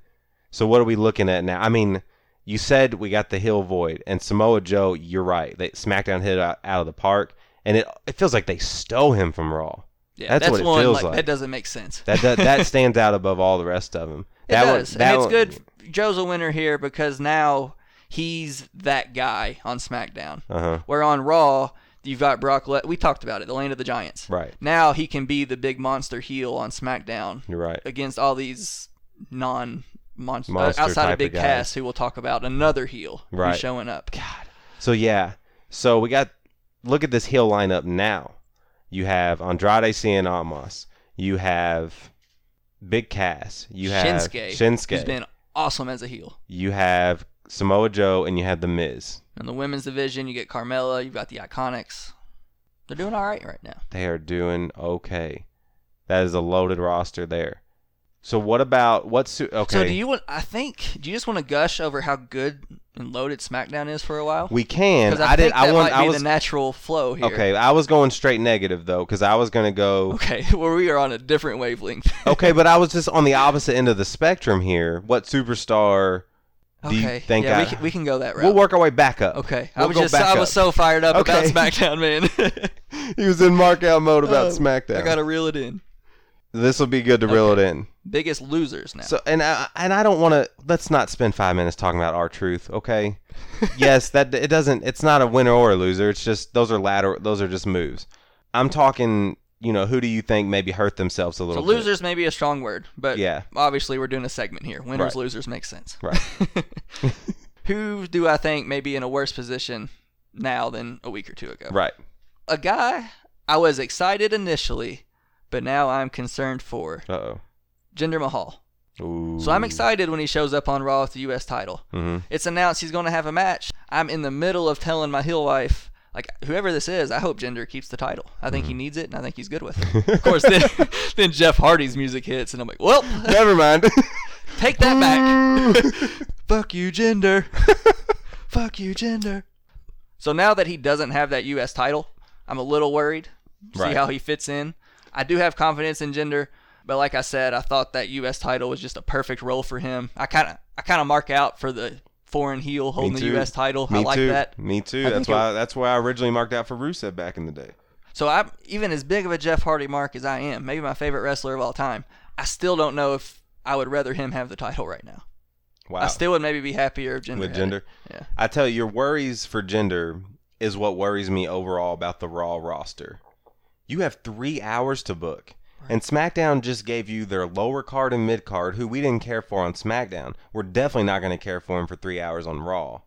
So what are we looking at now? I mean, you said we got the heel void, and Samoa Joe. You're right. They SmackDown hit out, out of the park, and it it feels like they stole him from Raw. Yeah, That's what it feels like, like. that doesn't make sense. That that, that stands out above all the rest of them. It that one- does, that and it's one- good. Joe's a winner here because now he's that guy on SmackDown. Uh-huh. Where on Raw, you've got Brock. Le- we talked about it, the Land of the Giants. Right. Now he can be the big monster heel on SmackDown You're right. against all these non monster, Monster outside of of Big guys. Cass, who we'll talk about another heel Right. who's showing up. God. So yeah. So we got look at this heel lineup now. You have Andrade Cien Almas. You have Big Cass. You have Shinsuke, Shinsuke. who's been awesome as a heel. You have Samoa Joe and you have The Miz. In the women's division, you get Carmella, you've got the Iconics. They're doing all right right now. They are doing okay. That is a loaded roster there. So what about what's okay? So do you want? I think. Do you just want to gush over how good and loaded SmackDown is for a while? we can. Because I, I, did. I want. I be was the natural flow here. okay. I was going straight negative though, because I was gonna go. Okay, well we are on a different wavelength. okay, but I was just on the opposite end of the spectrum here. What superstar do you okay. think yeah, I- we can, we can go that route. We'll work our way back up. Okay. I We'll was go just back I was up. so fired up Okay. about SmackDown, man. he was in mark out mode about Oh, SmackDown. I gotta reel it in. This will be good to reel it in. Biggest losers now. So and I, and I don't want to. Let's not spend five minutes talking about R-Truth, okay? yes, that it doesn't. It's not a winner or a loser. It's just those are ladder. Those are just moves. I'm talking. You know, who do you think maybe hurt themselves a So little? bit? losers may be a strong word, but Yeah. obviously we're doing a segment here. Winners, Right. losers makes sense. Right. Who do I think may be in a worse position now than a week or two ago? Right. A guy I was excited initially, but now I'm concerned for Uh oh. Jinder Mahal. Ooh. So I'm excited when he shows up on Raw with the U.S. title. hmm It's announced he's going to have a match. I'm in the middle of telling my heel wife, like whoever this is, I hope Jinder keeps the title. I think Mm-hmm. he needs it, and I think he's good with it. of course, then then Jeff Hardy's music hits, and I'm like, well, Never mind. take that back. Fuck you, Jinder. Fuck you, Jinder. So now that he doesn't have that U.S. title, I'm a little worried. See Right. how he fits in. I do have confidence in Jinder, but like I said, I thought that U.S. title was just a perfect role for him. I kind of I kind of mark out for the foreign heel holding the. U.S. title. Me I like too. that. Me too. I that's think it- why. that's why I originally marked out for Rusev back in the day. So I'm even as big of a Jeff Hardy mark as I am, maybe my favorite wrestler of all time. I still don't know if I would rather him have the title right now. Wow. I still would maybe be happier if Jinder with Jinder. Yeah. I tell you, your worries for Jinder, is what worries me overall about the Raw roster. You have three hours to book. And SmackDown just gave you their lower card and mid card, who we didn't care for on SmackDown. We're definitely not going to care for him for three hours on Raw.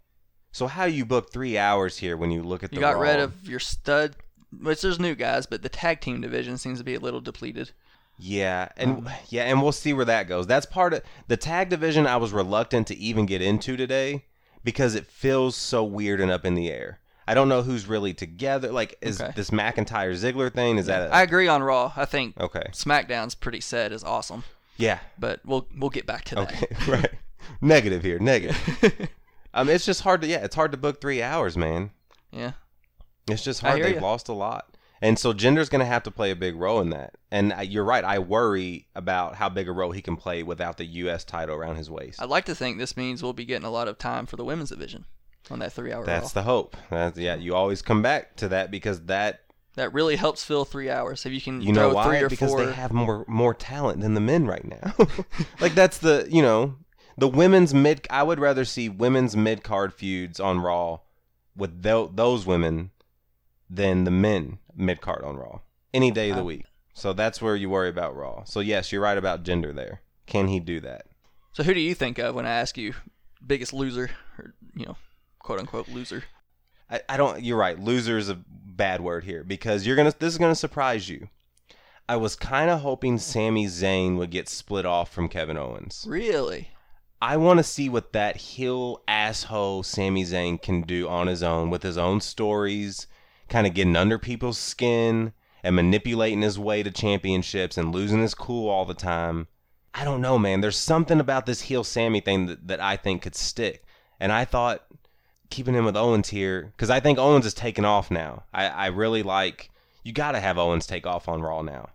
So how do you book three hours here when you look at the You got Raw? rid of your stud, which there's new guys, but the tag team division seems to be a little depleted. Yeah, and Um, yeah, and we'll see where that goes. That's part of the tag division. I was reluctant to even get into today because it feels so weird and up in the air. I don't know who's really together. Like, is Okay. this McIntyre Ziggler thing? Is that a, I agree on Raw. I think okay? SmackDown's pretty set is awesome, Yeah, but we'll we'll get back to that. okay, right. Negative here, negative. um, it's just hard to yeah, it's hard to book three hours, man. yeah. It's just hard. They've ya. lost a lot. And so Jinder's going to have to play a big role in that. And you're right. I worry about how big a role he can play without the U.S. title around his waist. I'd like to think this means we'll be getting a lot of time for the women's division on that three hour That's Raw. the hope. That's, yeah, you always come back to that because that that really helps fill three hours. If you can you throw know why? three or because four, they have more more talent than the men right now. like that's the you know the women's mid. I would rather see women's mid card feuds on Raw with tho- those women than the men mid card on Raw any day of the week. So that's where you worry about Raw. So yes, you're right about Jinder there. Can he do that? So who do you think of when I ask you biggest loser or you know, quote unquote loser? I, I don't. You're right. Loser is a bad word here because you're gonna. This is gonna surprise you. I was kind of hoping Sami Zayn would get split off from Kevin Owens. Really? I want to see what that heel asshole Sami Zayn can do on his own with his own stories, kind of getting under people's skin and manipulating his way to championships and losing his cool all the time. I don't know, man. There's something about this heel Sami thing that, that I think could stick. And I thought keeping him with Owens here, because I think Owens is taking off now. I, I really like, you got to have Owens take off on Raw now.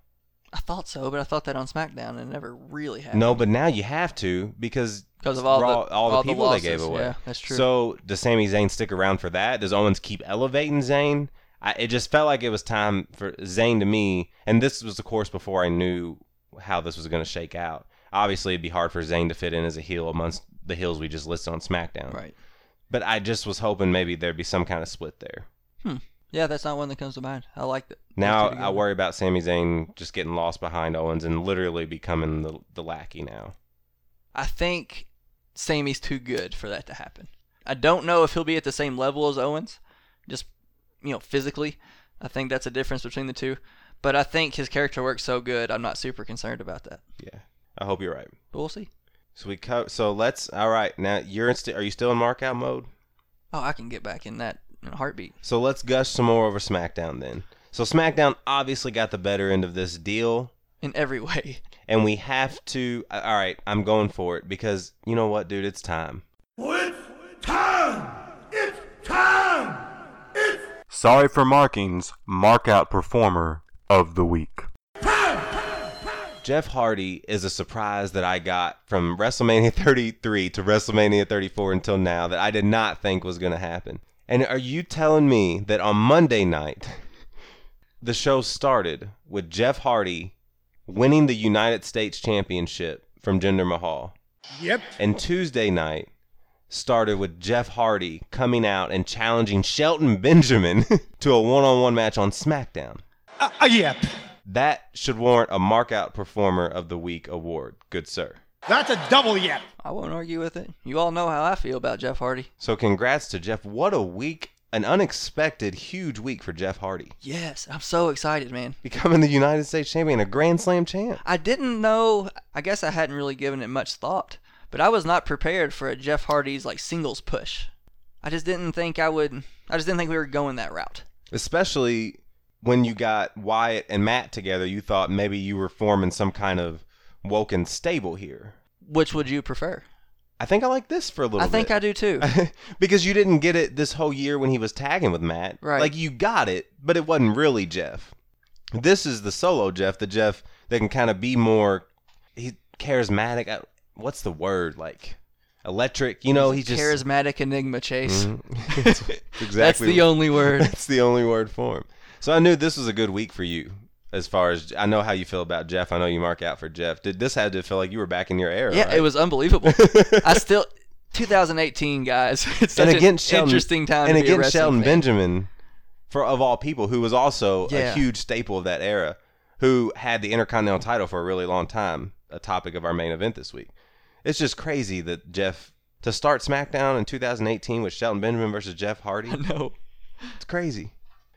I thought so, but I thought that on SmackDown and it never really happened. No, but now you have to because because of all the- Raw- all the all the people they gave away. Yeah, that's true. So does Sami Zayn stick around for that? Does Owens keep elevating Zayn? I, it just felt like it was time for Zayn to me, and this was of course before I knew how this was going to shake out. Obviously, it'd be hard for Zayn to fit in as a heel amongst the heels we just listed on SmackDown. Right. But I just was hoping maybe there'd be some kind of split there. Hmm. Yeah, that's not one that comes to mind. I like that. Now I worry about Sami Zayn just getting lost behind Owens and literally becoming the, the lackey now. I think Sami's too good for that to happen. I don't know if he'll be at the same level as Owens, just you know physically. I think that's a difference between the two. But I think his character works so good. I'm not super concerned about that. Yeah, I hope you're right. But we'll see. So we co- so let's all right now you're in st- are you still in markout mode? Oh, I can get back in that in a heartbeat. So let's gush some more over SmackDown then. So SmackDown obviously got the better end of this deal, In every way. and we have to. All right, I'm going for it because you know what, dude, it's time. It's time! It's time! It's Sorry for markings, mark out performer of the week. Jeff Hardy is a surprise that I got from WrestleMania 33 to WrestleMania 34 until now that I did not think was going to happen. And are you telling me that on Monday night, the show started with Jeff Hardy winning the United States Championship from Jinder Mahal? Yep. And Tuesday night started with Jeff Hardy coming out and challenging Shelton Benjamin to a one on one match on SmackDown. Uh, uh, yep. That should warrant a markout performer of the week award, good sir. That's a double yep. I won't argue with it. You all know how I feel about Jeff Hardy. So congrats to Jeff. What a week, an unexpected huge week for Jeff Hardy. Yes, I'm so excited, man. Becoming the United States champion, a Grand Slam champ. I didn't know. I guess I hadn't really given it much thought, but I was not prepared for a Jeff Hardy's like singles push. I just didn't think I would. I just didn't think we were going that route. Especially when you got Wyatt and Matt together, you thought maybe you were forming some kind of woken stable here. Which would you prefer? I think I like this for a little bit. I think. I do too. because you didn't get it this whole year when he was tagging with Matt. Right. Like you got it, but it wasn't really Jeff. This is the solo Jeff, the Jeff that can kind of be more he charismatic. I- What's the word? Like electric. You know, he just Charismatic enigma chase. Mm-hmm. That's That's exactly the only word. That's the only word for him. So I knew this was a good week for you. As far as I know how you feel about Jeff, I know you mark out for Jeff. Did this had to feel like you were back in your era? Yeah, right? it was unbelievable. I still, 2018, guys. It's such and against an Shelton, interesting time and to be a against Shelton fan. Benjamin, for of all people, who was also Yeah. a huge staple of that era, who had the Intercontinental title for a really long time, a topic of our main event this week. It's just crazy that Jeff to start SmackDown in 2018 with Shelton Benjamin versus Jeff Hardy. No. It's crazy.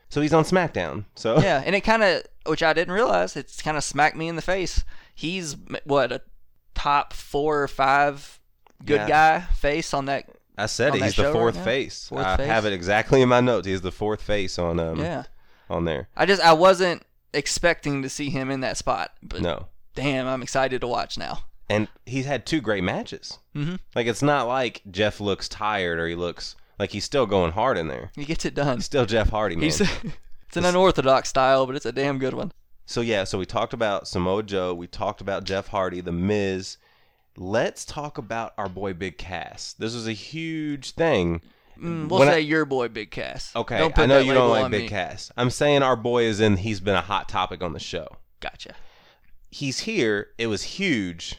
So he's on SmackDown. So Yeah, and it kind of, which I didn't realize, it's kind of smacked me in the face. He's what a top four or five good Yeah. guy face on that. I said it. He's the fourth now? face. Fourth I face? have it exactly in my notes. He's the fourth face on um Yeah, on there. I just I wasn't expecting to see him in that spot, but No. damn, I'm excited to watch now. and he's had two great matches. Mhm. Like it's not like Jeff looks tired or he looks like he's still going hard in there. He gets it done. He's still Jeff Hardy, man. He's it's an unorthodox style, but it's a damn good one. so yeah, so we talked about Samoa Joe, we talked about Jeff Hardy, The Miz. Let's talk about our boy Big Cass. This was a huge thing. Mm, we'll When I- say your boy Big Cass. Okay, Don't I know you don't like Big me. Cass. I'm saying our boy is in. He's been a hot topic on the show. Gotcha. He's here. It was huge.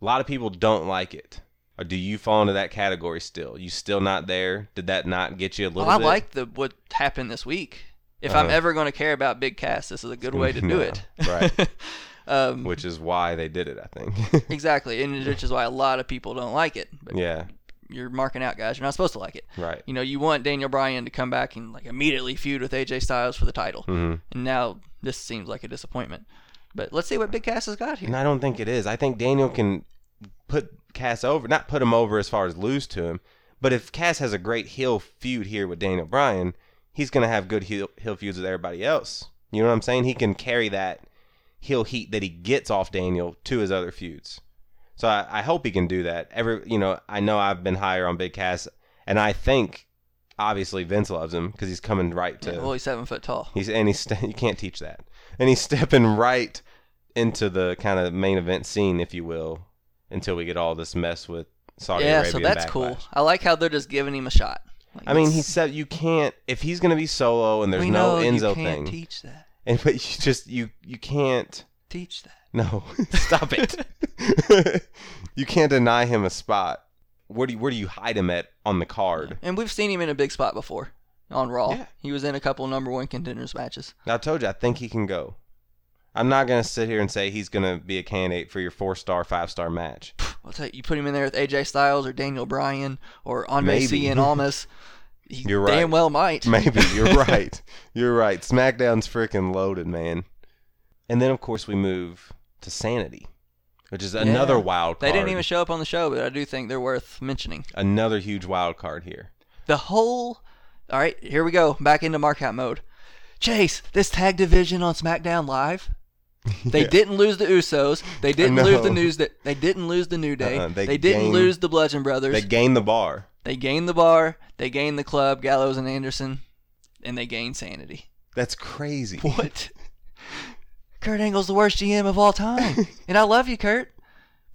A lot of people don't like it. Or do you fall into that category still? You still not there? Did that not get you a little Well, I bit? like the what happened this week. If I'm Uh-huh. ever going to care about Big Cass, this is a good way to do No, it. right. um, which is why they did it. I think. exactly, and which is why a lot of people don't like it. But yeah. you're marking out guys. You're not supposed to like it. Right. You know, you want Daniel Bryan to come back and like immediately feud with AJ Styles for the title, Mhm. and now this seems like a disappointment. But let's see what Big Cass has got here. And I don't think it is. I think Daniel can put Cass over, not put him over as far as lose to him, but if Cass has a great heel feud here with Daniel Bryan, he's going to have good heel, heel feuds with everybody else. You know what I'm saying? He can carry that heel heat that he gets off Daniel to his other feuds. So I, I hope he can do that. Every, you know, I know I've been higher on Big Cass, and I think obviously Vince loves him because he's coming right to. Yeah, well, he's seven foot tall. He's and he's you can't teach that. And he's stepping right into the kind of main event scene, if you will, until we get all this mess with Saudi yeah, Arabia. so and that's cool. I like how they're just giving him a shot. Like, I mean, he said you can't if he's gonna be solo and there's we no Enzo you can't thing, teach that. and but you just you you can't. Teach that. No, stop it. you can't deny him a spot. Where do you, where do you hide him at on the card? And we've seen him in a big spot before on Raw. Yeah. He was in a couple number one contenders matches. I told you, I think he can go. I'm not gonna sit here and say he's gonna be a candidate for your four star, five star match. I'll tell you, you put him in there with AJ Styles or Daniel Bryan or Andre. Cien Almas. He You're right. damn well might. Maybe you're right. You're right. SmackDown's freaking loaded, man. And then of course we move to Sanity, which is another Yeah. wild They didn't even show up on the show, but I do think they're worth mentioning. another huge wild card here. The whole. All right, here we go. Back into markout mode. Chase, this tag division on SmackDown Live. They Yeah. didn't lose the Usos. They didn't lose the news that they didn't lose the New Day. Uh-uh, they they, didn't gained- lose the Bludgeon Brothers. They gained the bar. They gained the bar, they gained the club, Gallows and Anderson, and they gained sanity. That's crazy. What? Kurt Angle's the worst GM of all time. and I love you, Kurt.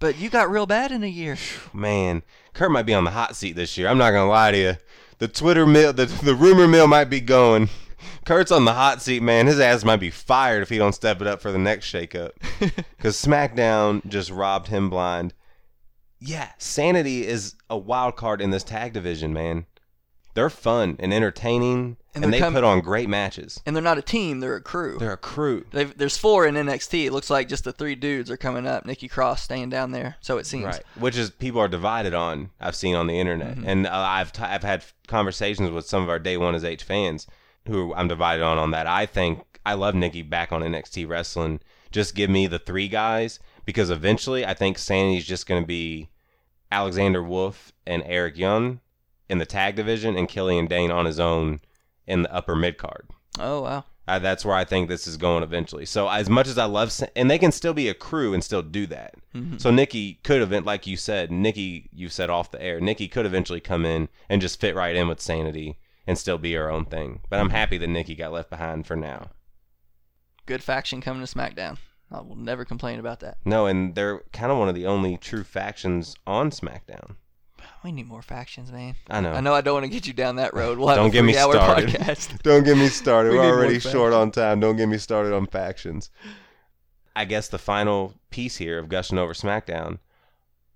But you got real bad in a year. Man, Kurt might be on the hot seat this year. I'm not gonna lie to you. The Twitter mill, the, the rumor mill might be going. Kurt's on the hot seat, man. His ass might be fired if he don't step it up for the next shakeup. Because SmackDown just robbed him blind. Yeah, Sanity is a wild card in this tag division, man. They're fun and entertaining, And and, they're com- put on great matches. And they're not a team, they're a crew. They're a crew. They've, there's four in NXT. It looks like just the three dudes are coming up. Nikki Cross staying down there, so it seems. Right, which is people are divided on. I've seen on the internet, Mm-hmm. and uh, I've t- I've had conversations with some of our day one as H fans who I'm divided on on that. I think I love Nikki back on NXT wrestling. Just give me the three guys because eventually I think Sanity's just going to be Alexander Wolfe and Eric Young in the tag division, and Killian Dain on his own in the upper mid card. Oh, wow. Uh, that's where I think this is going eventually. So as much as I love, and they can still be a crew and still do that. So Nikki could have, like you said, Nikki, you said off the air, Nikki could eventually come in and just fit right in with Sanity and still be her own thing. But I'm happy that Nikki got left behind for now. Good faction coming to SmackDown. I will never complain about that. No, and they're kind of one of the only true factions on SmackDown. We need more factions, man. I know. I know I don't want to get you down that road. We'll have Don't get me started. podcast. Don't get me started. We We're already short on time. Don't get me started on factions. I guess the final piece here of gushing over SmackDown,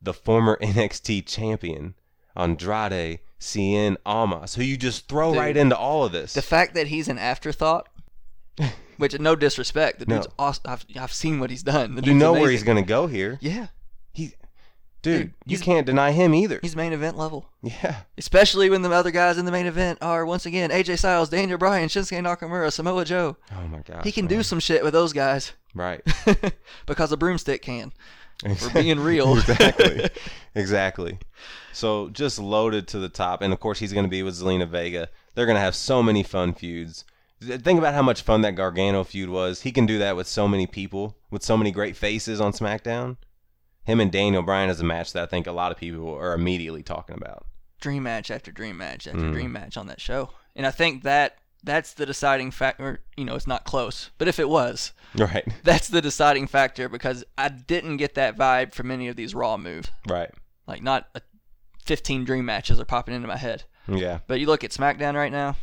the former NXT champion, Andrade, Cien, Almas, who you just throw Dude. right into all of this. The fact that he's an afterthought, which no disrespect, the No. dude's awesome. I've, I've seen what he's done. You know where he's going to go here. Yeah, He, dude, Dude, you can't deny him either. he's main event level. Yeah, Especially when the other guys in the main event are once again AJ Styles, Daniel Bryan, Shinsuke Nakamura, Samoa Joe. oh my god, He can do some shit with those guys right. because a broomstick can. For being real. exactly, exactly. So just loaded to the top, and of course he's going to be with Zelina Vega. They're going to have so many fun feuds. Think about how much fun that Gargano feud was. He can do that with so many people, with so many great faces on SmackDown. Him and Daniel Bryan is a match that I think a lot of people are immediately talking about. dream match after dream match after Mm. dream match on that show. And I think that that's the deciding factor. You know, it's not close, but if it was, Right, that's the deciding factor because I didn't get that vibe from any of these Raw moves. right, Like, not a 15 dream matches are popping into my head. yeah. But you look at SmackDown right now,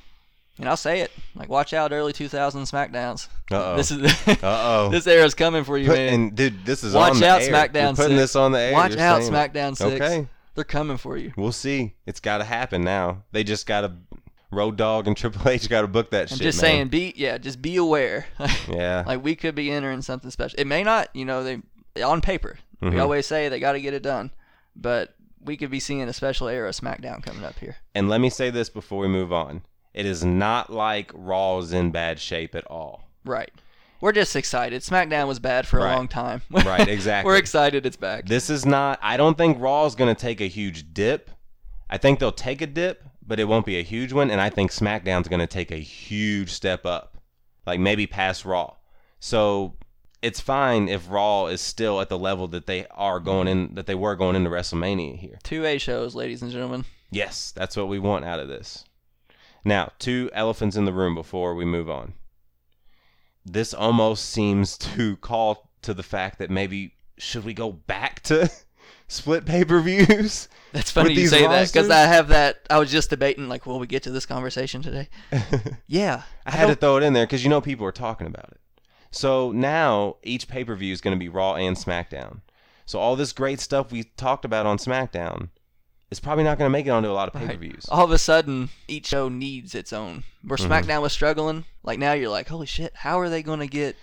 and I'll say it. Like, watch out, early 2000 SmackDowns. Uh-oh. This is Uh oh. this era's coming for you, Put, man. and dude, this is Watch on the out. SmackDown You're putting 6. this on the air. Watch You're out, it. SmackDown 6. Okay. They're coming for you. We'll see. It's got to happen now. They just got to Road Dog and Triple H got to book that I'm shit. just man. saying, be yeah, just be aware. Yeah. like we could be entering something special. It may not, you know, they on paper. We Mhm. always say they got to get it done, but we could be seeing a special era of SmackDown coming up here. and let me say this before we move on. It is not like Raw's in bad shape at all. Right. We're just excited. SmackDown was bad for Right. a long time. Right, exactly. We're excited it's back. This is not. I don't think Raw's going to take a huge dip. I think they'll take a dip, but it won't be a huge one. And I think SmackDown's going to take a huge step up, like maybe past Raw. So it's fine if Raw is still at the level that they are going in, that they were going into WrestleMania here. Two A shows, ladies and gentlemen. Yes, that's what we want out of this. Now, two elephants in the room before we move on. This almost seems to call to the fact that maybe should we go back to split pay-per-views? That's funny you say that because? I have that. I was just debating, like, will we get to this conversation today? Yeah, I had to throw it in there because you know people are talking about it. So now each pay-per-view is going to be Raw and SmackDown. So all this great stuff we talked about on SmackDown is probably not going to make it onto a lot of Right. pay-per-views. All of a sudden, each show needs its own. Where Mm-hmm. SmackDown was struggling, like now you're like, holy shit, how are they going to get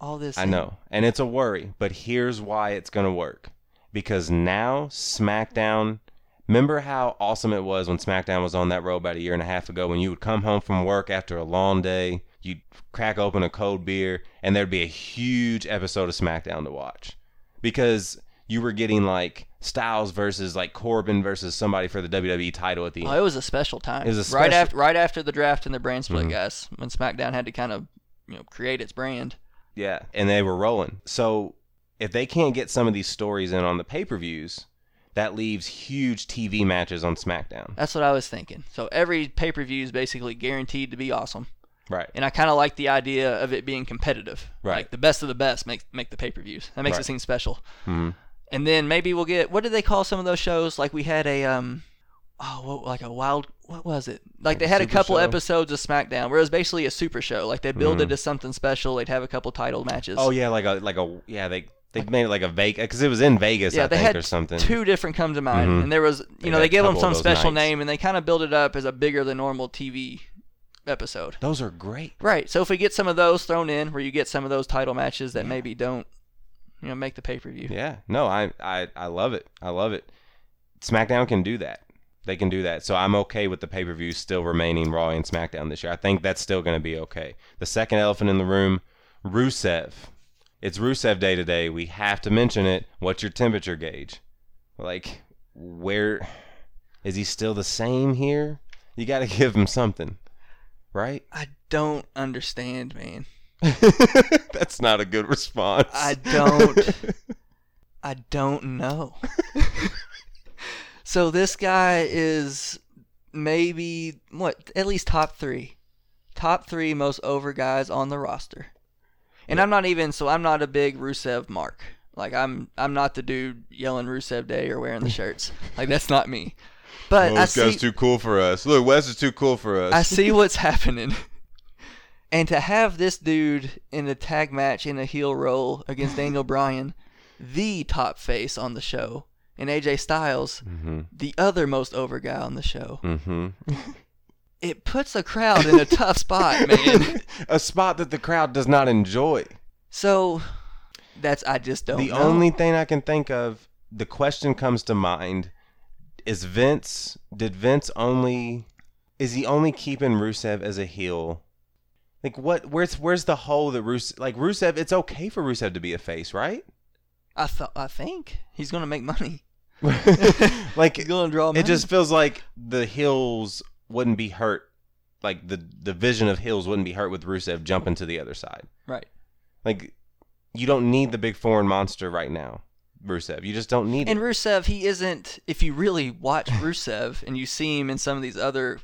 all this? I in? know, and it's a worry, but here's why it's going to work. Because now SmackDown, remember how awesome it was when SmackDown was on that road about a year and a half ago when you would come home from work after a long day, you'd crack open a cold beer, and there'd be a huge episode of SmackDown to watch. Because you were getting like Styles versus like Corbin versus somebody for the WWE title at the Oh, end. it was a special time. It was a right after right after the draft and the brand split, Mhm. guys. When SmackDown had to kind of you know create its brand. Yeah, and they were rolling. So if they can't get some of these stories in on the pay per views, that leaves huge TV matches on SmackDown. That's what I was thinking. So every pay per view is basically guaranteed to be awesome, Right. and I kind of like the idea of it being competitive. Right. Like the best of the best make make the pay per views. That makes Right. it seem special. hmm And then maybe we'll get what did they call some of those shows? Like we had a um, oh, what, like a wild. What was it? Like they had a couple show? episodes of SmackDown where it was basically a super show. Like they build it Mhm. as something special. They'd have a couple title matches. Oh yeah, like a like a yeah they they made it like a Vegas because it was in Vegas yeah, I they think had or something. two different come to mind, Mhm. and there was you They know they gave them some special nights. name, and they kind of built it up as a bigger than normal TV episode. Those are great. Right. So if we get some of those thrown in, where you get some of those title matches that maybe don't, you know, make the pay per view. Yeah. No, I I I love it. I love it. SmackDown can do that. They can do that. So I'm okay with the pay per view still remaining Raw and SmackDown this year. I think that's still going to be okay. The second elephant in the room, Rusev. It's Rusev Day today. We have to mention it. What's your temperature gauge? Like, where is he still the same here? You got to give him something, right? I don't understand, man. that's not a good response. I don't. I don't know. so this guy is maybe what at least top three, top three most over guys on the roster. And I'm not even so I'm not a big Rusev mark. Like I'm I'm not the dude yelling Rusev Day or wearing the shirts. Like that's not me. But I see too cool for us. Look, Wes is too cool for us. I see what's happening. And to have this dude in a tag match in a heel role against Daniel Bryan, the top face on the show, and AJ Styles, Mm-hmm. the other most over guy on the show. Mm-hmm. It puts a crowd in a tough spot, man. a spot that the crowd does not enjoy. So that's I just don't the know. only thing I can think of, the question comes to mind, is Vince. Did Vince only? Is he only keeping Rusev as a heel? Like what? Where's where's the hole that Rusev? Like Rusev, it's okay for Rusev to be a face, right? I thought I think he's gonna make money. like He's gonna draw money. it just feels like the hills wouldn't be hurt. Like the the vision of hills wouldn't be hurt with Rusev jumping to the other side. right. Like you don't need the big foreign monster right now, Rusev. You just don't need And it. Rusev, he isn't. If you really watch Rusev and you see him in some of these other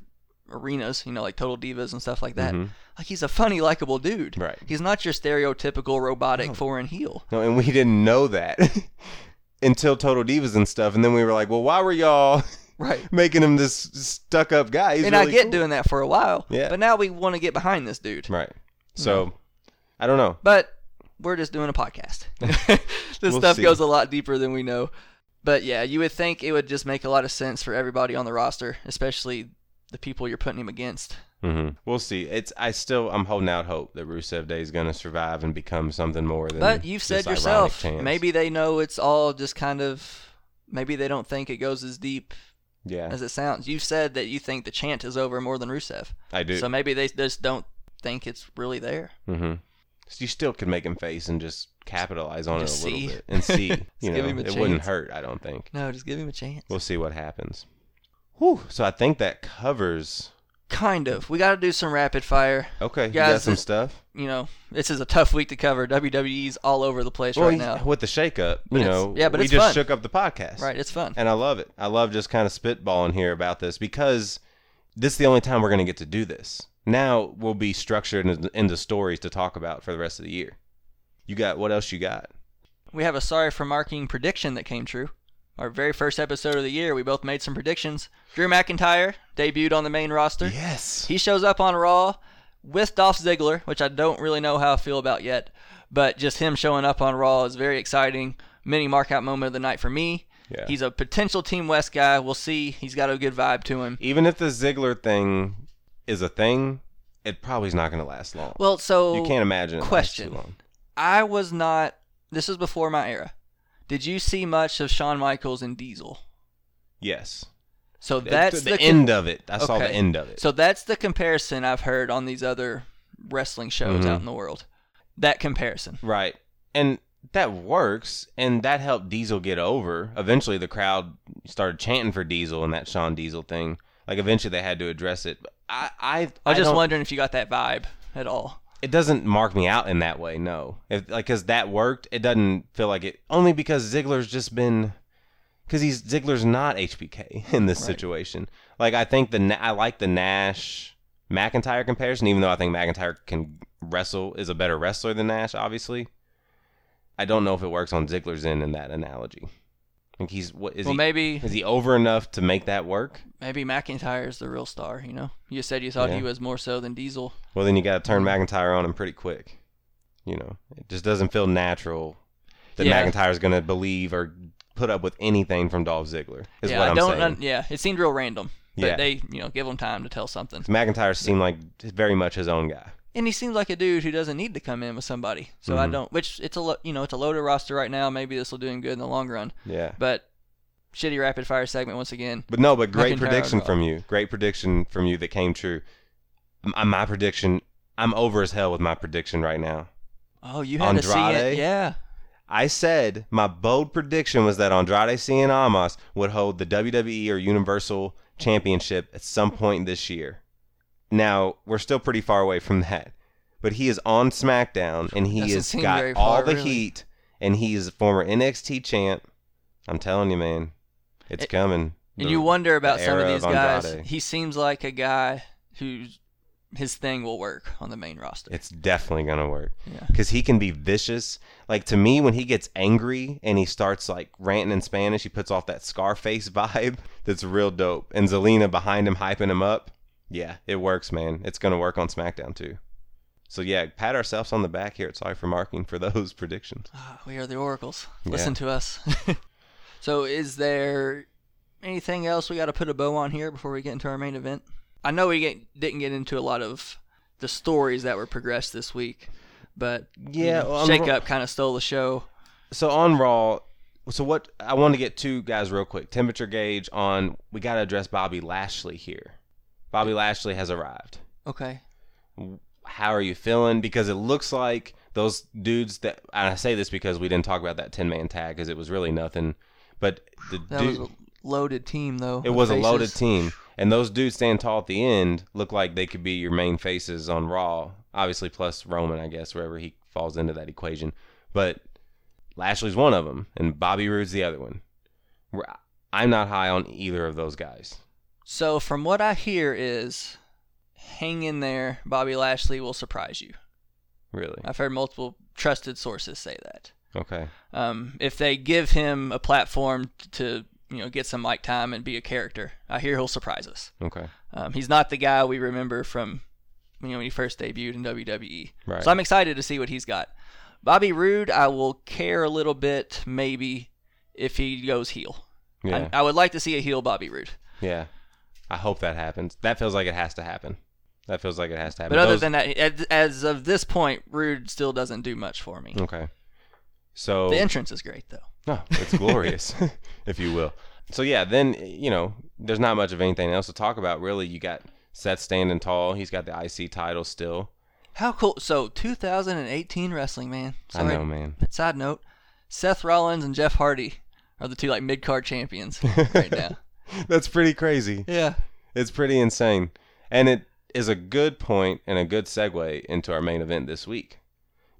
arenas, you know, like Total Divas and stuff like that, Mhm. like he's a funny, likable dude. Right. He's not your stereotypical robotic foreign heel. No, and we didn't know that until Total Divas and stuff. And then we were like, well, why were y'all Right. making him this stuck up guy? He's and I get cool. doing that for a while. Yeah. But now we want to get behind this dude. Right. So, I don't know. But we're just doing a podcast. this We'll stuff see. goes a lot deeper than we know. But yeah, you would think it would just make a lot of sense for everybody on the roster, especially the people you're putting him against. hmm We'll see. It's I still I'm holding out hope that Rusev Day is going to survive and become something more than. But you've said yourself, maybe they know it's all just kind of. Maybe they don't think it goes as deep Yeah, as it sounds. You've said that you think the chant is over more than Rusev. I do. So maybe they just don't think it's really there. Mm-hmm. So you still could make him face and just capitalize on Just it a little bit and see. You give know, him a it wouldn't hurt. I don't think. No, just give him a chance. We'll see what happens. Whew. So I think that covers. Kind of. We got to do some rapid fire. Okay, you Guys, got some stuff. You know, this is a tough week to cover. WWE's all over the place right now. with the shakeup, you it's- know, yeah, but we it's just fun. shook up the podcast. Right, it's fun. And I love it. I love just kind of spitballing here about this because this is the only time we're going to get to do this. Now we'll be structured into stories to talk about for the rest of the year. You got what else you got? We have a sorry for marking prediction that came true. Our very first episode of the year, we both made some predictions. Drew McIntyre debuted on the main roster. Yes. He shows up on Raw with Dolph Ziggler, which I don't really know how I feel about yet, but just him showing up on Raw is very exciting. Mini markout moment of the night for me. Yeah. He's a potential Team West guy. We'll see. He's got a good vibe to him. Even if the Ziggler thing is a thing, it probably is not going to last long. Well, so you can't imagine it question. I was not. This was before my era. Did you see much of Shawn Michaels and Diesel? Yes. So that's the, the, com- end of it. I saw the end of it. So that's the comparison I've heard on these other wrestling shows Mhm. out in the world. That comparison. Right. And that works, and that helped Diesel get over. Eventually, the crowd started chanting for Diesel and that Shawn Diesel thing. Like, eventually, they had to address it. But I, I, I was I just wondering if you got that vibe at all. It doesn't mark me out in that way. No, if like because that worked, it doesn't feel like it. Only because Ziggler's just been, because he's Ziggler's not HBK in this Right. situation. Like, I think the I like the Nash McIntyre comparison, even though I think McIntyre can wrestle is a better wrestler than Nash, obviously. I don't know if it works on Ziggler's end in that analogy. Like he's what is well, he? maybe Is he over enough to make that work? maybe McIntyre is the real star. You know, you said you thought Yeah. he was more so than Diesel. Well, then you got to turn. McIntyre on him pretty quick. You know, it just doesn't feel natural that Yeah. is going to believe or put up with anything from Dolph Ziggler. Is yeah, what I I'm don't. saying. yeah, it seemed real random. But Yeah. they, you know, give him time to tell something. McIntyre seemed like very much his own guy. And he seems like a dude who doesn't need to come in with somebody. So I Mhm. don't. Which it's a lo- you know it's a loaded roster right now. Maybe this will do him good in the long run. Yeah. But shitty rapid fire segment once again. But no, but great prediction from you. Great prediction from you that came true. M- My prediction, I'm over as hell with my prediction right now. Oh, you had to see it. Andrade? Yeah. I said my bold prediction was that Andrade Cien Almas would hold the WWE or Universal Championship at some point this year. Now we're still pretty far away from that, but he is on SmackDown and he Doesn't has seem got all far, the really. heat, and he is a former NXT champ. I'm telling you, man, it's It- coming. And The- you wonder about the some of era these guys. Andrade. He seems like a guy who's his thing will work on the main roster. It's definitely gonna work. Yeah. Cause he can be vicious. Like to me, when he gets angry and he starts like ranting in Spanish, he puts off that Scarface vibe. That's real dope. And Zelina behind him, hyping him up. Yeah, it works, man. It's gonna work on SmackDown too. So yeah, pat ourselves on the back here. Sorry for marking for those predictions. Ah, we are the oracles. Yeah. Listen to us. So, is there anything else we got to put a bow on here before we get into our main event? I know we get, didn't get into a lot of the stories that were progressed this week, but Yeah, well, Shake Up kind of stole the show. So on Raw, so what I want to get two guys real quick. Temperature gauge on. We got to address Bobby Lashley here. Bobby Lashley has arrived. Okay. How are you feeling? Because it looks like those dudes that and I say this because we didn't talk about that ten man tag because it was really nothing. But the That dude, was a loaded team, though. it was a loaded team, and those dudes stand tall at the end look like they could be your main faces on Raw. Obviously, plus Roman, I guess, wherever he falls into that equation. But Lashley's one of them, and Bobby Roode's the other one. I'm not high on either of those guys. So, from what I hear, is hang in there. Bobby Lashley will surprise you. Really? I've heard multiple trusted sources say that. Okay. Um, if they give him a platform to you know get some mic time and be a character, I hear he'll surprise us. Okay. Um, he's not the guy we remember from you know when he first debuted in WWE. Right. So I'm excited to see what he's got. Bobby Roode, I will care a little bit maybe if he goes heel. Yeah. I, I would like to see a heel Bobby Roode. yeah. I hope that happens. That feels like it has to happen. That feels like it has to happen. But other Those- than that, as, of this point, Roode still doesn't do much for me. okay. So The entrance is great though. No, it's glorious, if you will. So yeah, then you know, there's not much of anything else to talk about. Really, you got Seth standing tall. He's got the IC title still. How cool! So 2018 wrestling, man. I know, man. Side note: Seth Rollins and Jeff Hardy are the two like mid card champions right now. That's pretty crazy. Yeah. It's pretty insane, and it is a good point and a good segue into our main event this week,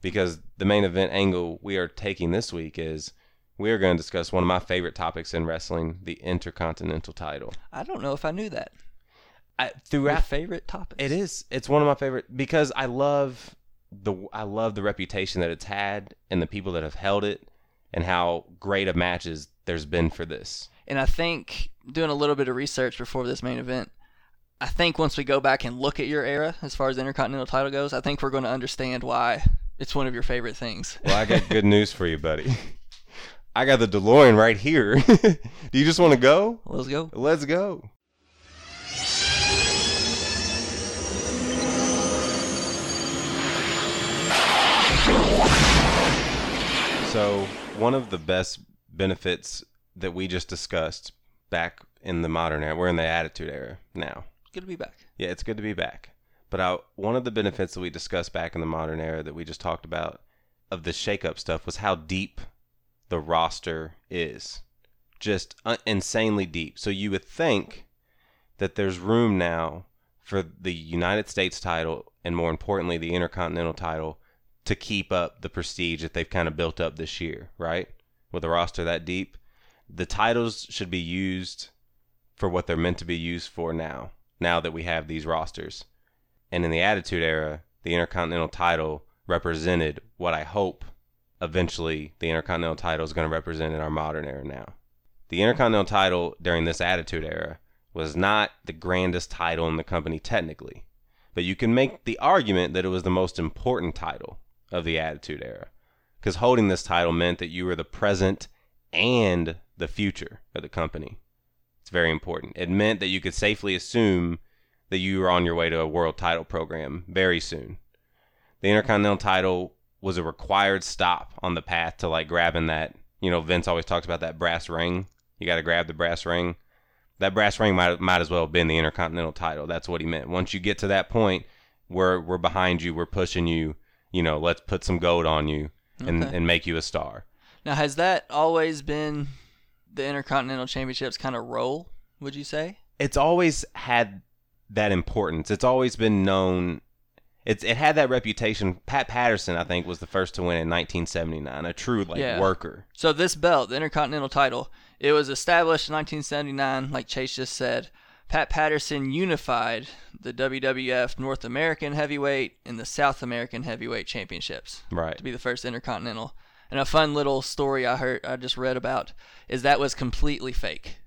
because the main event angle we are taking this week is we are going to discuss one of my favorite topics in wrestling, the Intercontinental title. I don't know if I knew that. I, Your throughout favorite topic. It is. It's one of my favorite because I love the I love the reputation that it's had and the people that have held it and how great of matches there's been for this. And I think doing a little bit of research before this main event, I think once we go back and look at your era as far as the Intercontinental title goes, I think we're going to understand why it's one of your favorite things. Well, I got good news for you, buddy. I got the DeLorean right here. Do you just want to go? Let's go. Let's go. So, one of the best benefits that we just discussed back in the modern era, we're in the attitude era now. Good to be back. Yeah, it's good to be back. But I, one of the benefits that we discussed back in the modern era that we just talked about of the shake-up stuff was how deep the roster is. Just uh, insanely deep. So you would think that there's room now for the United States title and more importantly the Intercontinental title to keep up the prestige that they've kind of built up this year, right? With a roster that deep, the titles should be used for what they're meant to be used for now. Now that we have these rosters. And in the Attitude Era, the Intercontinental title represented what I hope eventually the Intercontinental title is going to represent in our modern era now. The Intercontinental title during this Attitude Era was not the grandest title in the company technically, but you can make the argument that it was the most important title of the Attitude Era. Because holding this title meant that you were the present and the future of the company. It's very important. It meant that you could safely assume that you were on your way to a world title program very soon. The Intercontinental title was a required stop on the path to like grabbing that. You know, Vince always talks about that brass ring. You got to grab the brass ring. That brass ring might might as well have been the Intercontinental title. That's what he meant. Once you get to that point, we're we're behind you. We're pushing you. You know, let's put some gold on you and Okay. and make you a star. Now, has that always been the Intercontinental Championships kind of role, would you say? it's always had that importance. It's always been known. It's it had that reputation. Pat Patterson, I think, was the first to win in 1979. A true like Yeah. worker. So this belt, the Intercontinental title, it was established in 1979, like Chase just said. Pat Patterson unified the WWF North American Heavyweight and the South American Heavyweight Championships Right. to be the first Intercontinental. And a fun little story I heard, I just read about, is that was completely fake.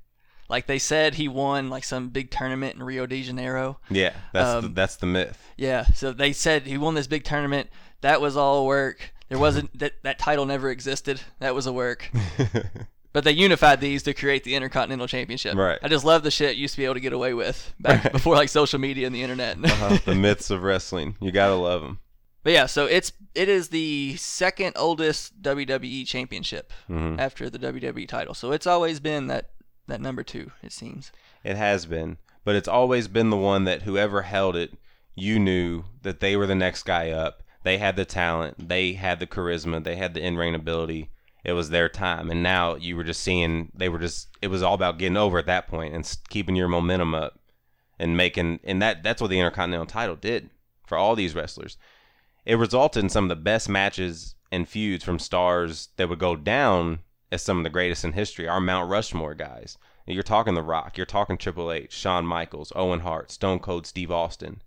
Like they said, he won like some big tournament in Rio de Janeiro. Yeah, that's the, Um, that's the myth. Yeah, so they said he won this big tournament. That was all work. There wasn't that that title never existed. That was a work. But they unified these to create the Intercontinental Championship. Right. I just love the shit you used to be able to get away with back before like social media and the internet. Uh, the myths of wrestling. You gotta love them. But yeah, so it's it is the second oldest WWE championship Mhm. after the WWE title. So it's always been that that number two, it seems. It has been, but it's always been the one that whoever held it, you knew that they were the next guy up. They had the talent, they had the charisma, they had the in-ring ability. It was their time, and now you were just seeing they were just. It was all about getting over at that point and keeping your momentum up, and making and that that's what the Intercontinental title did for all these wrestlers. It resulted in some of the best matches and feuds from stars that would go down as some of the greatest in history. Our Mount Rushmore guys. You're talking The Rock. You're talking Triple H, Shawn Michaels, Owen Hart, Stone Cold Steve Austin.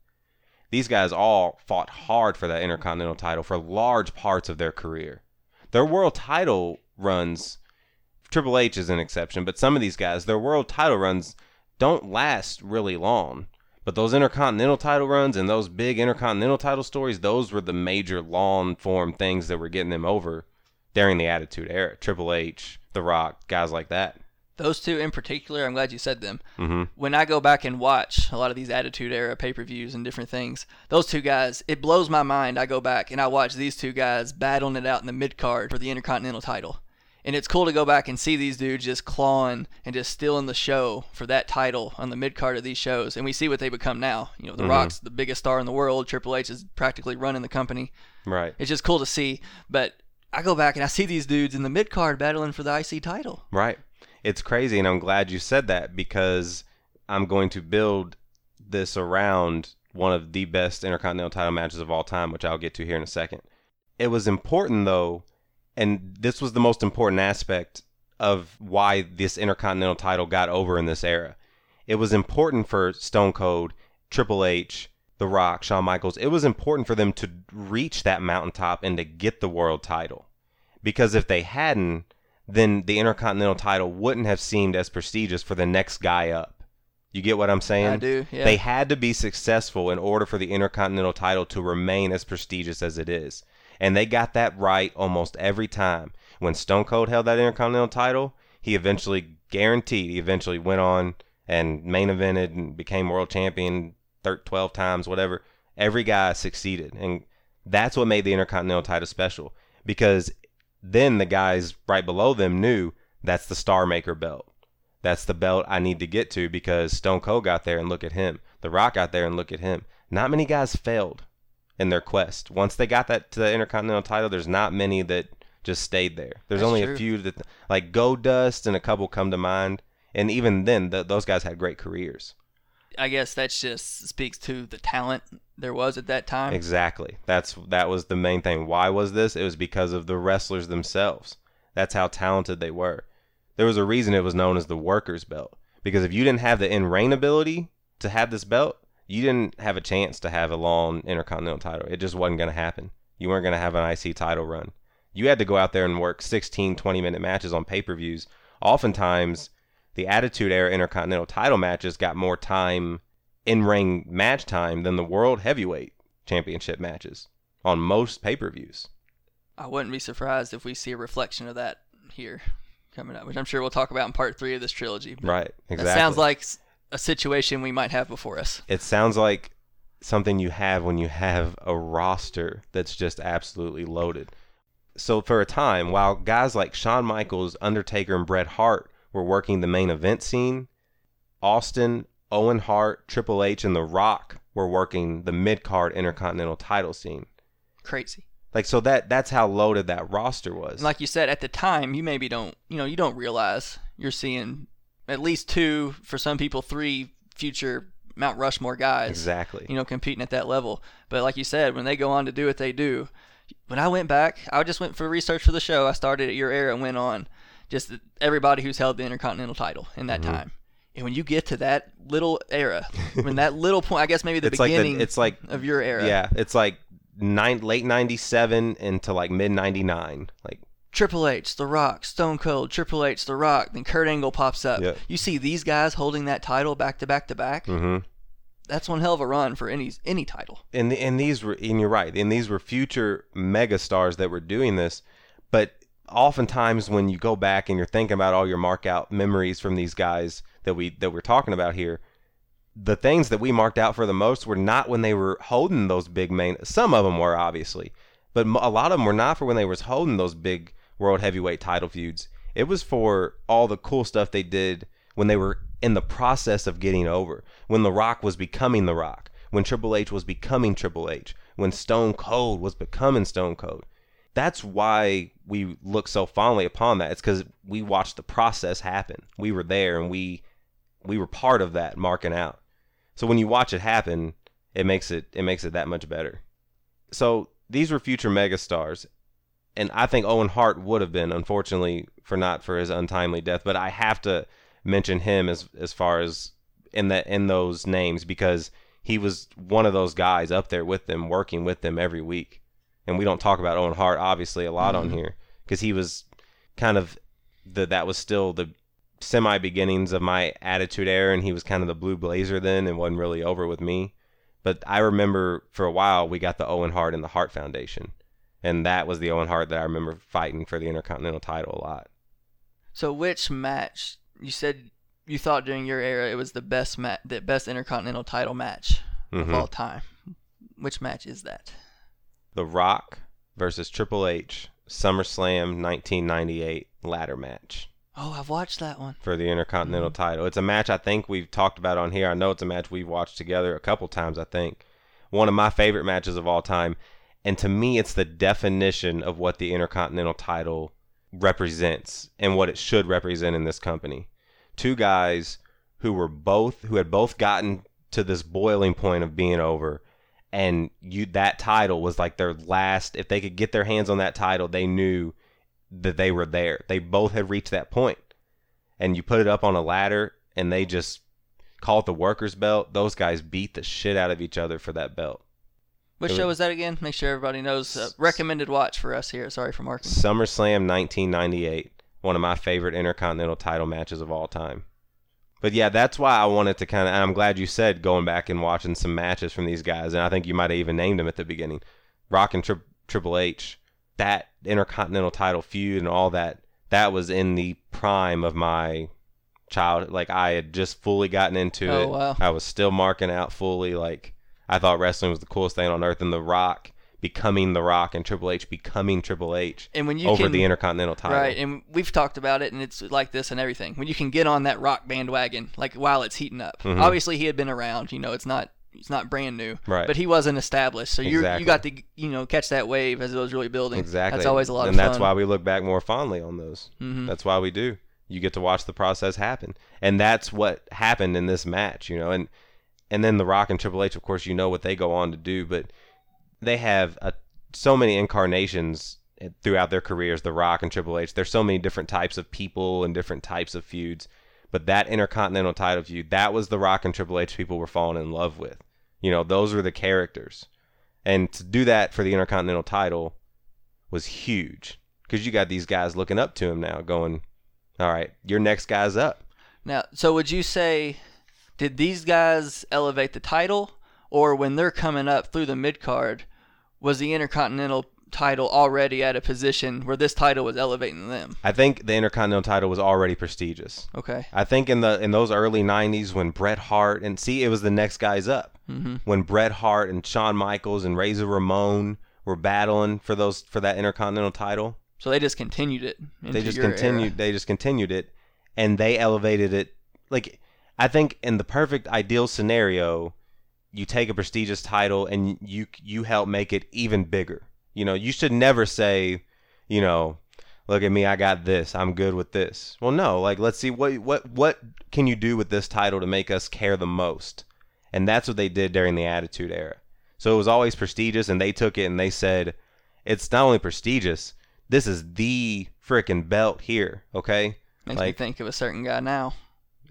These guys all fought hard for that Intercontinental title for large parts of their career. Their world title runs, Triple H is an exception, but some of these guys, their world title runs don't last really long. But those Intercontinental title runs and those big Intercontinental title stories, those were the major long form things that were getting them over during the Attitude Era. Triple H, The Rock, guys like that. Those two in particular, I'm glad you said them. hmm When I go back and watch a lot of these Attitude Era pay per views and different things, those two guys, it blows my mind. I go back and I watch these two guys battling it out in the mid card for the Intercontinental title. And it's cool to go back and see these dudes just clawing and just stealing the show for that title on the mid card of these shows. And we see what they become now. You know, The Rock's the biggest star in the world. Triple H is practically running the company. Right. It's just cool to see. But I go back and I see these dudes in the mid card battling for the IC title. Right. It's crazy, and I'm glad you said that because I'm going to build this around one of the best Intercontinental title matches of all time, which I'll get to here in a second. It was important, though, and this was the most important aspect of why this Intercontinental title got over in this era. It was important for Stone Cold, Triple H, The Rock, Shawn Michaels. It was important for them to reach that mountaintop and to get the world title. Because if they hadn't, then the Intercontinental title wouldn't have seemed as prestigious for the next guy up. You get what I'm saying? I do, yeah. They had to be successful in order for the Intercontinental title to remain as prestigious as it is. And they got that right almost every time. When Stone Cold held that Intercontinental title, he eventually guaranteed, he eventually went on and main evented and became world champion thir 12 times, whatever. Every guy succeeded. And that's what made the Intercontinental title special. Because then the guys right below them knew that's the Star Maker belt. That's the belt I need to get to because Stone Cold got there and look at him. The Rock got there and look at him. Not many guys failed in their quest. Once they got that to the Intercontinental title, there's not many that just stayed there. There's That's only true. a few that like Goldust and a couple come to mind. And even then, th- those guys had great careers. I guess that just speaks to the talent there was at that time. Exactly. That's that was the main thing. Why was this? It was because of the wrestlers themselves. That's how talented they were. There was a reason it was known as the workers belt. Because if you didn't have the in-ring ability to have this belt, you didn't have a chance to have a long intercontinental title. It just wasn't going to happen. You weren't going to have an IC title run. You had to go out there and work 16, 20 minute matches on pay-per-views. Oftentimes, the Attitude Era Intercontinental title matches got more time in ring match time than the World Heavyweight Championship matches on most pay per views. I wouldn't be surprised if we see a reflection of that here coming up, which I'm sure we'll talk about in part three of this trilogy. Right, exactly. That sounds like a situation we might have before us. it sounds like something you have when you have a roster that's just absolutely loaded. So for a time, while guys like Shawn Michaels, Undertaker, and Bret Hart were working the main event scene, Austin, Owen Hart, Triple H, and The Rock were working the mid card Intercontinental title scene. Crazy. Like so that that's how loaded that roster was. And like you said, at the time, you maybe don't, you know, you don't realize you're seeing at least two, for some people, three future Mount Rushmore guys. exactly. you know, competing at that level. But like you said, when they go on to do what they do, when I went back, I just went for research for the show. I started at your era and went on just everybody who's held the Intercontinental title in Mm-hmm. that time. And when you get to that little era, when that little point, I guess maybe the It's like the- beginning it's like- of your era. Yeah, it's like nine, late '97 into like mid '99. Like Triple H, The Rock, Stone Cold, Triple H, The Rock, then Kurt Angle pops up. Yep. You see these guys holding that title back to back to back. hmm That's one hell of a run for any any title. and and these were and you're right and these were future mega stars that were doing this but oftentimes when you go back and you're thinking about all your mark out memories from these guys that we that we're talking about here, the things that we marked out for the most were not when they were holding those big main. Some of them were obviously, but a lot of them were not for when they was holding those big world heavyweight title feuds. It was for all the cool stuff they did when they were in the process of getting over, when The Rock was becoming The Rock, when Triple H was becoming Triple H, when Stone Cold was becoming Stone Cold. That's why we look so fondly upon that. It's because we watched the process happen. We were there and we we were part of that marking out. So when you watch it happen, it makes it it makes it that much better. So these were future megastars, and I think Owen Hart would have been, unfortunately, for not for his untimely death. But I have to mention him as as far as in that in those names because he was one of those guys up there with them, working with them every week. And we don't talk about Owen Hart obviously a lot Mm-hmm. on here because he was kind of the that was still the semi beginnings of my attitude era, and he was kind of the blue blazer then, and wasn't really over with me. But I remember for a while we got the Owen Hart and the Hart Foundation, and that was the Owen Hart that I remember fighting for the Intercontinental title a lot. So which match you said you thought during your era it was the best match, the best Intercontinental title match of Mhm. all time? Which match is that? The Rock versus Triple H, SummerSlam 1998 ladder match Oh, I've watched that one. for the Intercontinental mm-hmm. title. It's a match I think we've talked about on here. I know it's a match we've watched together a couple times, I think. One of my favorite matches of all time. And to me, it's the definition of what the Intercontinental title represents and what it should represent in this company. Two guys who were both who had both gotten to this boiling point of being over and you that title was like their last if they could get their hands on that title they knew that they were there they both had reached that point and you put it up on a ladder and they just call it the workers belt those guys beat the shit out of each other for that belt Which was- show was that again? Make sure everybody knows. Uh, recommended watch for us here. Sorry for marking. SummerSlam 1998, one of my favorite Intercontinental title matches of all time. But yeah, that's why I wanted to kind of, I'm glad you said going back and watching some matches from these guys, and I think you might have even named them at the beginning. Rock and Tri- Triple H, that Intercontinental title feud and all that, that was in the prime of my child. Like I had just fully gotten into Oh, it. wow. I was still marking out fully. Like I thought wrestling was the coolest thing on earth, and The Rock becoming The Rock and Triple H becoming Triple H And when you over can, the Intercontinental title. Right, and we've talked about it, and it's like this and everything. When you can get on that rock bandwagon, like while it's heating up. Mhm. Obviously, he had been around. You know, it's not it's not brand new. Right. But he wasn't established, so you Exactly. you got to you know catch that wave as it was really building. Exactly. That's always a lot and of fun. that's why we look back more fondly on those. Mhm. That's why we do. You get to watch the process happen. And that's what happened in this match, you know. And and then The Rock and Triple H, of course, you know what they go on to do, but they have a, so many incarnations throughout their careers, The Rock and Triple H. There's so many different types of people and different types of feuds. But that Intercontinental title feud, that was The Rock and Triple H people were falling in love with. You know, those were the characters. And to do that for the Intercontinental title was huge because you got these guys looking up to him now, going, "All right, your next guy's up." Now, so would you say, did these guys elevate the title, or when they're coming up through the mid card, was the Intercontinental title already at a position where this title was elevating them? I think the Intercontinental title was already prestigious. Okay. I think in the in those early '90s when Bret Hart and see it was the next guys up Mhm. when Bret Hart and Shawn Michaels and Razor Ramon were battling for those for that Intercontinental title. So they just continued it. they just continued era. they just continued it and they elevated it like i think in the perfect ideal scenario you take a prestigious title and you you help make it even bigger you know you should never say you know look at me i got this i'm good with this well no like let's see what what what can you do with this title to make us care the most and that's what they did during the attitude era so it was always prestigious and they took it and they said it's not only prestigious this is the freaking belt here okay Makes like- me think of a certain guy now.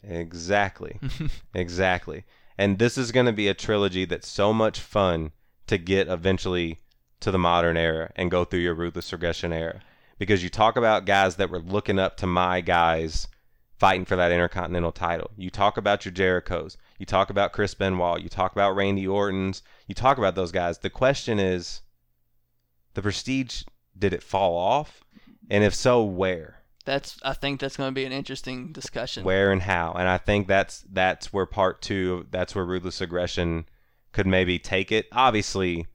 Exactly. exactly. And this is going to be a trilogy that's so much fun to get eventually to the modern era and go through your ruthless aggression era. Because you talk about guys that were looking up to my guys fighting for that Intercontinental title. You talk about your Jerichos. You talk about Chris Benoit. You talk about Randy Orton's. You talk about those guys. The question is the prestige, did it fall off? And if so, where? That's I think that's going to be an interesting discussion. Where and how? And I think that's that's where part two. That's where ruthless aggression could maybe take it. Obviously,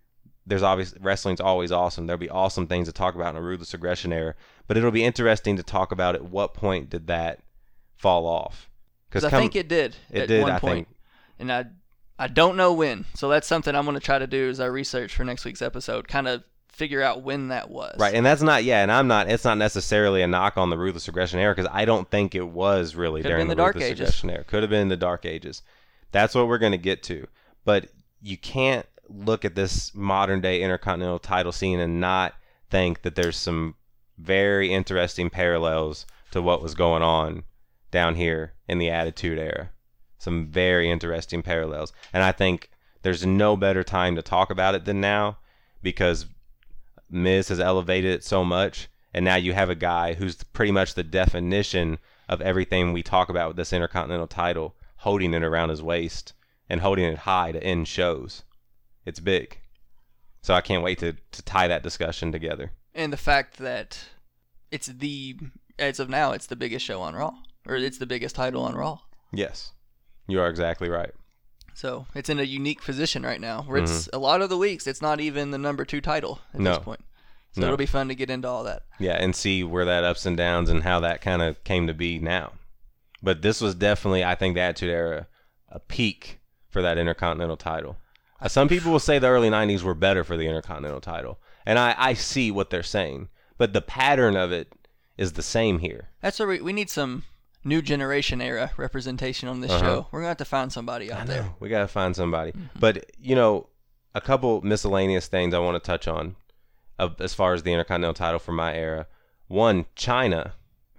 there's obviously wrestling's always awesome. There'll be awesome things to talk about in a ruthless aggression era, but it'll be interesting to talk about at what point did that fall off? Because I think it did. it at did, One I point. think. and I I don't know when. So that's something I'm going to try to do as I research for next week's episode. Kind of figure out when that was. Right, and that's not yeah, and I'm not. It's not necessarily a knock on the ruthless aggression era because I don't think it was really Could've during the, the Dark ruthless Ages. aggression era. Could have been the dark ages. That's what we're going to get to. But you can't look at this modern day intercontinental title scene and not think that there's some very interesting parallels to what was going on down here in the Attitude Era. Some very interesting parallels, and I think there's no better time to talk about it than now because Miz has elevated it so much, and now you have a guy who's pretty much the definition of everything we talk about with this Intercontinental title, holding it around his waist and holding it high to end shows. It's big. So I can't wait to, to tie that discussion together. And the fact that it's the as of now it's the biggest show on Raw or it's the biggest title on Raw. Yes, you are exactly right. So it's in a unique position right now where it's a lot of the weeks it's not even the number two title at Mm-hmm. No. this point. So No. it'll be fun to get into all that. Yeah, and see where that ups and downs and how that kind of came to be now. But this was definitely, I think, the Attitude Era, a peak for that Intercontinental title. Uh, Some people will say the early 90s were better for the Intercontinental title. And I, I see what they're saying. But the pattern of it is the same here. That's where we, we need some new generation era representation on this Uh-huh. show. We're gonna have to find somebody out there. We got to find somebody. Mm-hmm. But, you know, a couple miscellaneous things I want to touch on as far as the Intercontinental title for my era. One, Chyna.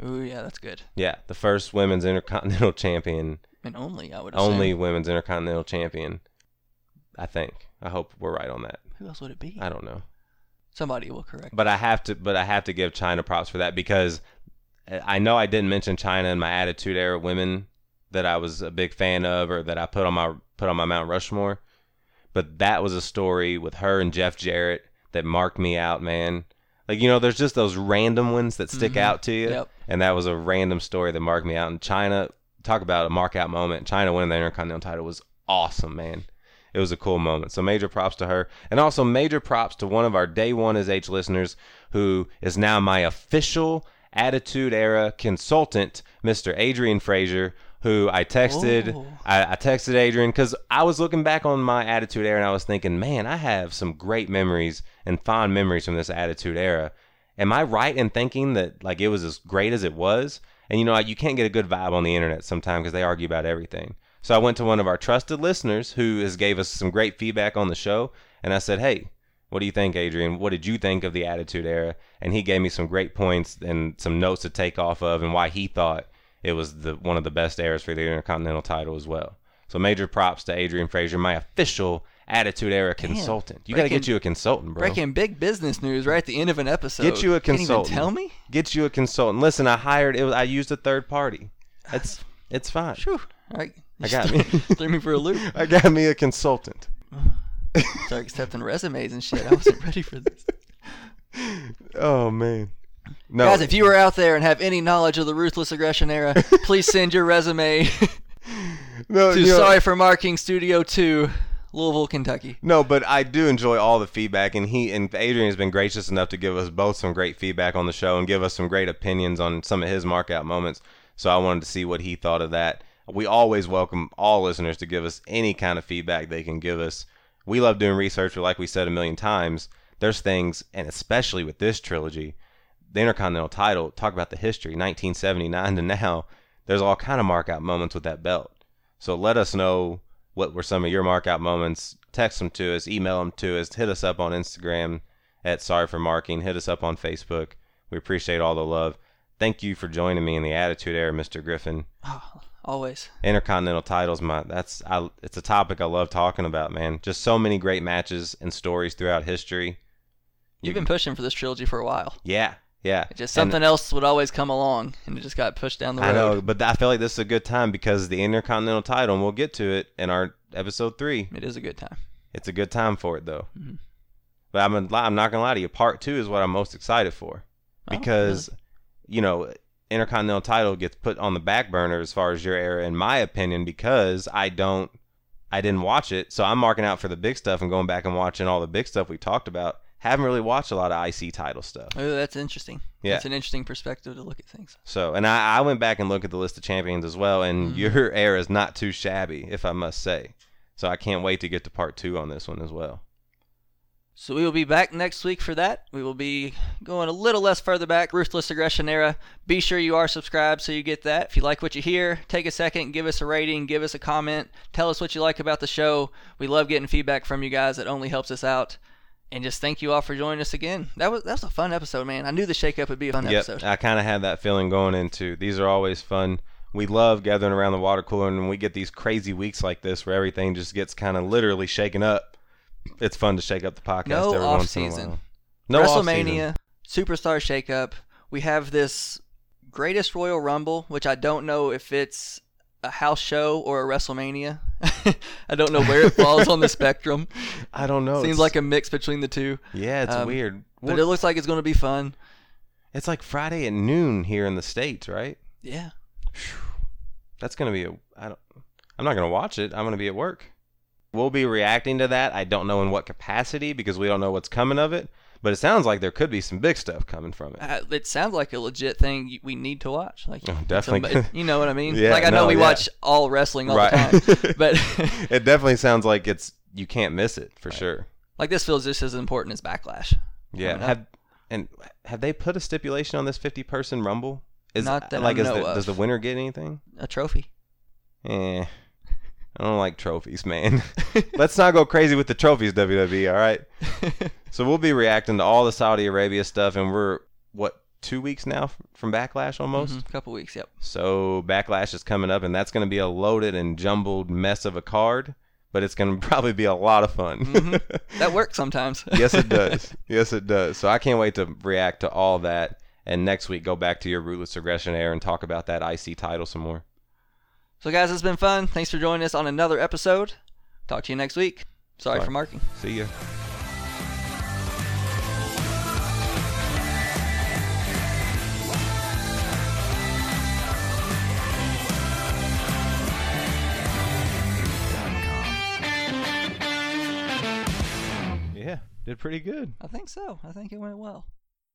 Ooh, yeah, that's good. Yeah, the first women's Intercontinental champion. And only I would assume. only women's intercontinental champion. I think. I hope we're right on that. Who else would it be? I don't know, Somebody will correct. but I have to. But I have to give Chyna props for that because I know I didn't mention Chyna in my Attitude Era women that I was a big fan of or that I put on my put on my Mount Rushmore. But that was a story with her and Jeff Jarrett that marked me out, man. Like you know, there's just those random ones that stick mm-hmm. out to you, Yep. and that was a random story that marked me out. And Chyna, talk about a mark out moment. Chyna winning the Intercontinental title was awesome, man. It was a cool moment. So major props to her, and also major props to one of our day one as H listeners who is now my official Attitude Era consultant, Mr. Adrian Frazier. Who I texted. I, I texted Adrian because I was looking back on my Attitude Era and I was thinking, man, I have some great memories and fond memories from this Attitude Era. Am I right in thinking that like it was as great as it was? And you know, you can't get a good vibe on the internet sometimes because they argue about everything. So I went to one of our trusted listeners who has gave us some great feedback on the show, and I said, "Hey, what do you think, Adrian? What did you think of the Attitude Era?" And he gave me some great points and some notes to take off of, and why he thought it was the one of the best eras for the Intercontinental title as well. So major props to Adrian Frazier, my official Attitude Era consultant. You got to get you a consultant, bro. Breaking big business news right at the end of an episode. Get you a consultant. tell me? Get you a consultant. Listen, I hired. It was, I used a third party. It's it's fine. Phew. All right. I got me. Threw me for a loop. I got me a consultant. Start accepting resumes and shit. I wasn't ready for this. Oh man. No. Guys, if you are out there and have any knowledge of the ruthless aggression era, please send your resume no, to you know- Sorry for Marking Studio 2, Louisville, Kentucky. No, but I do enjoy all the feedback, and he and Adrian has been gracious enough to give us both some great feedback on the show and give us some great opinions on some of his markout moments. So I wanted to see what he thought of that. We always welcome all listeners to give us any kind of feedback they can give us. We love doing research, but like we said a million times, there's things, and especially with this trilogy, the Intercontinental title, talk about the history, 1979 to now. There's all kind of markout moments with that belt. So let us know what were some of your markout moments. Text them to us, email them to us, hit us up on Instagram at Sorry for Marking, hit us up on Facebook. We appreciate all the love. Thank you for joining me in the Attitude Era, Mr. Griffin. Oh. Always. Intercontinental titles, my that's I, it's a topic I love talking about, man. Just so many great matches and stories throughout history. You've been pushing for this trilogy for a while. Yeah, yeah. It's just And- something else would always come along, and it just got pushed down the road. I know, but I feel like this is a good time because the Intercontinental title, and we'll get to it in our episode three. It is a good time. It's a good time for it, though. Mm-hmm. But I'm, I'm not gonna lie to you. Part two is what I'm most excited for. because you know intercontinental title gets put on the back burner as far as your era in my opinion because i don't i didn't watch it so i'm marking out for the big stuff and going back and watching all the big stuff we talked about haven't really watched a lot of ic title stuff Oh, that's interesting. Yeah. it's an interesting perspective to look at things. so and i, I went back and looked at the list of champions as well and mm. your era is not too shabby if i must say so i can't wait to get to part two on this one as well So we will be back next week for that. We will be going a little less further back, ruthless aggression era. Be sure you are subscribed so you get that. If you like what you hear, take a second, give us a rating, give us a comment, tell us what you like about the show. We love getting feedback from you guys. It only helps us out. And just thank you all for joining us again. That was that was a fun episode, man. I knew the shakeup would be a fun Yep, episode. I kind of had that feeling going into these are always fun. We love gathering around the water cooler, and we get these crazy weeks like this where everything just gets kind of literally shaken up, it's fun to shake up the podcast No every once in a off-season. while. No off-season. WrestleMania, Superstar Shakeup. We have this Greatest Royal Rumble, which I don't know if it's a house show or a WrestleMania. I don't know where it falls on the spectrum. I don't know. Seems it's- like a mix between the two. yeah, it's um, weird. But it looks like it's going to be fun. it's like Friday at noon here in the states, right? Yeah. That's gonna be a. I don't. I'm not gonna watch it. I'm gonna be at work. We'll be reacting to that. I don't know in what capacity because we don't know what's coming of it. But it sounds like there could be some big stuff coming from it. Uh, it sounds like a legit thing we need to watch. Like Oh, definitely. it- you know what I mean? Yeah, like I know no, we yeah. watch all wrestling all right. the time, but it definitely sounds like it's you can't miss it for sure. like this feels just as important as Backlash. Yeah. Have and have they put a stipulation on this 50 person rumble? Is Not that I like is know the, of. does the winner get anything? A trophy. Eh. I don't like trophies, man. Let's not go crazy with the trophies, WWE, all right? So we'll be reacting to all the Saudi Arabia stuff, and we're, what, two weeks now from Backlash almost? Mhm, couple weeks. Yep. So Backlash is coming up, and that's going to be a loaded and jumbled mess of a card, but it's going to probably be a lot of fun. Mhm. That works sometimes. yes, it does. Yes, it does. So I can't wait to react to all that. And next week, go back to your ruthless aggression air and talk about that IC title some more. So, guys, it's been fun. Thanks for joining us on another episode. Talk to you next week. Sorry Bye. for marking. See ya. Yeah, did pretty good. I think so. I think it went well.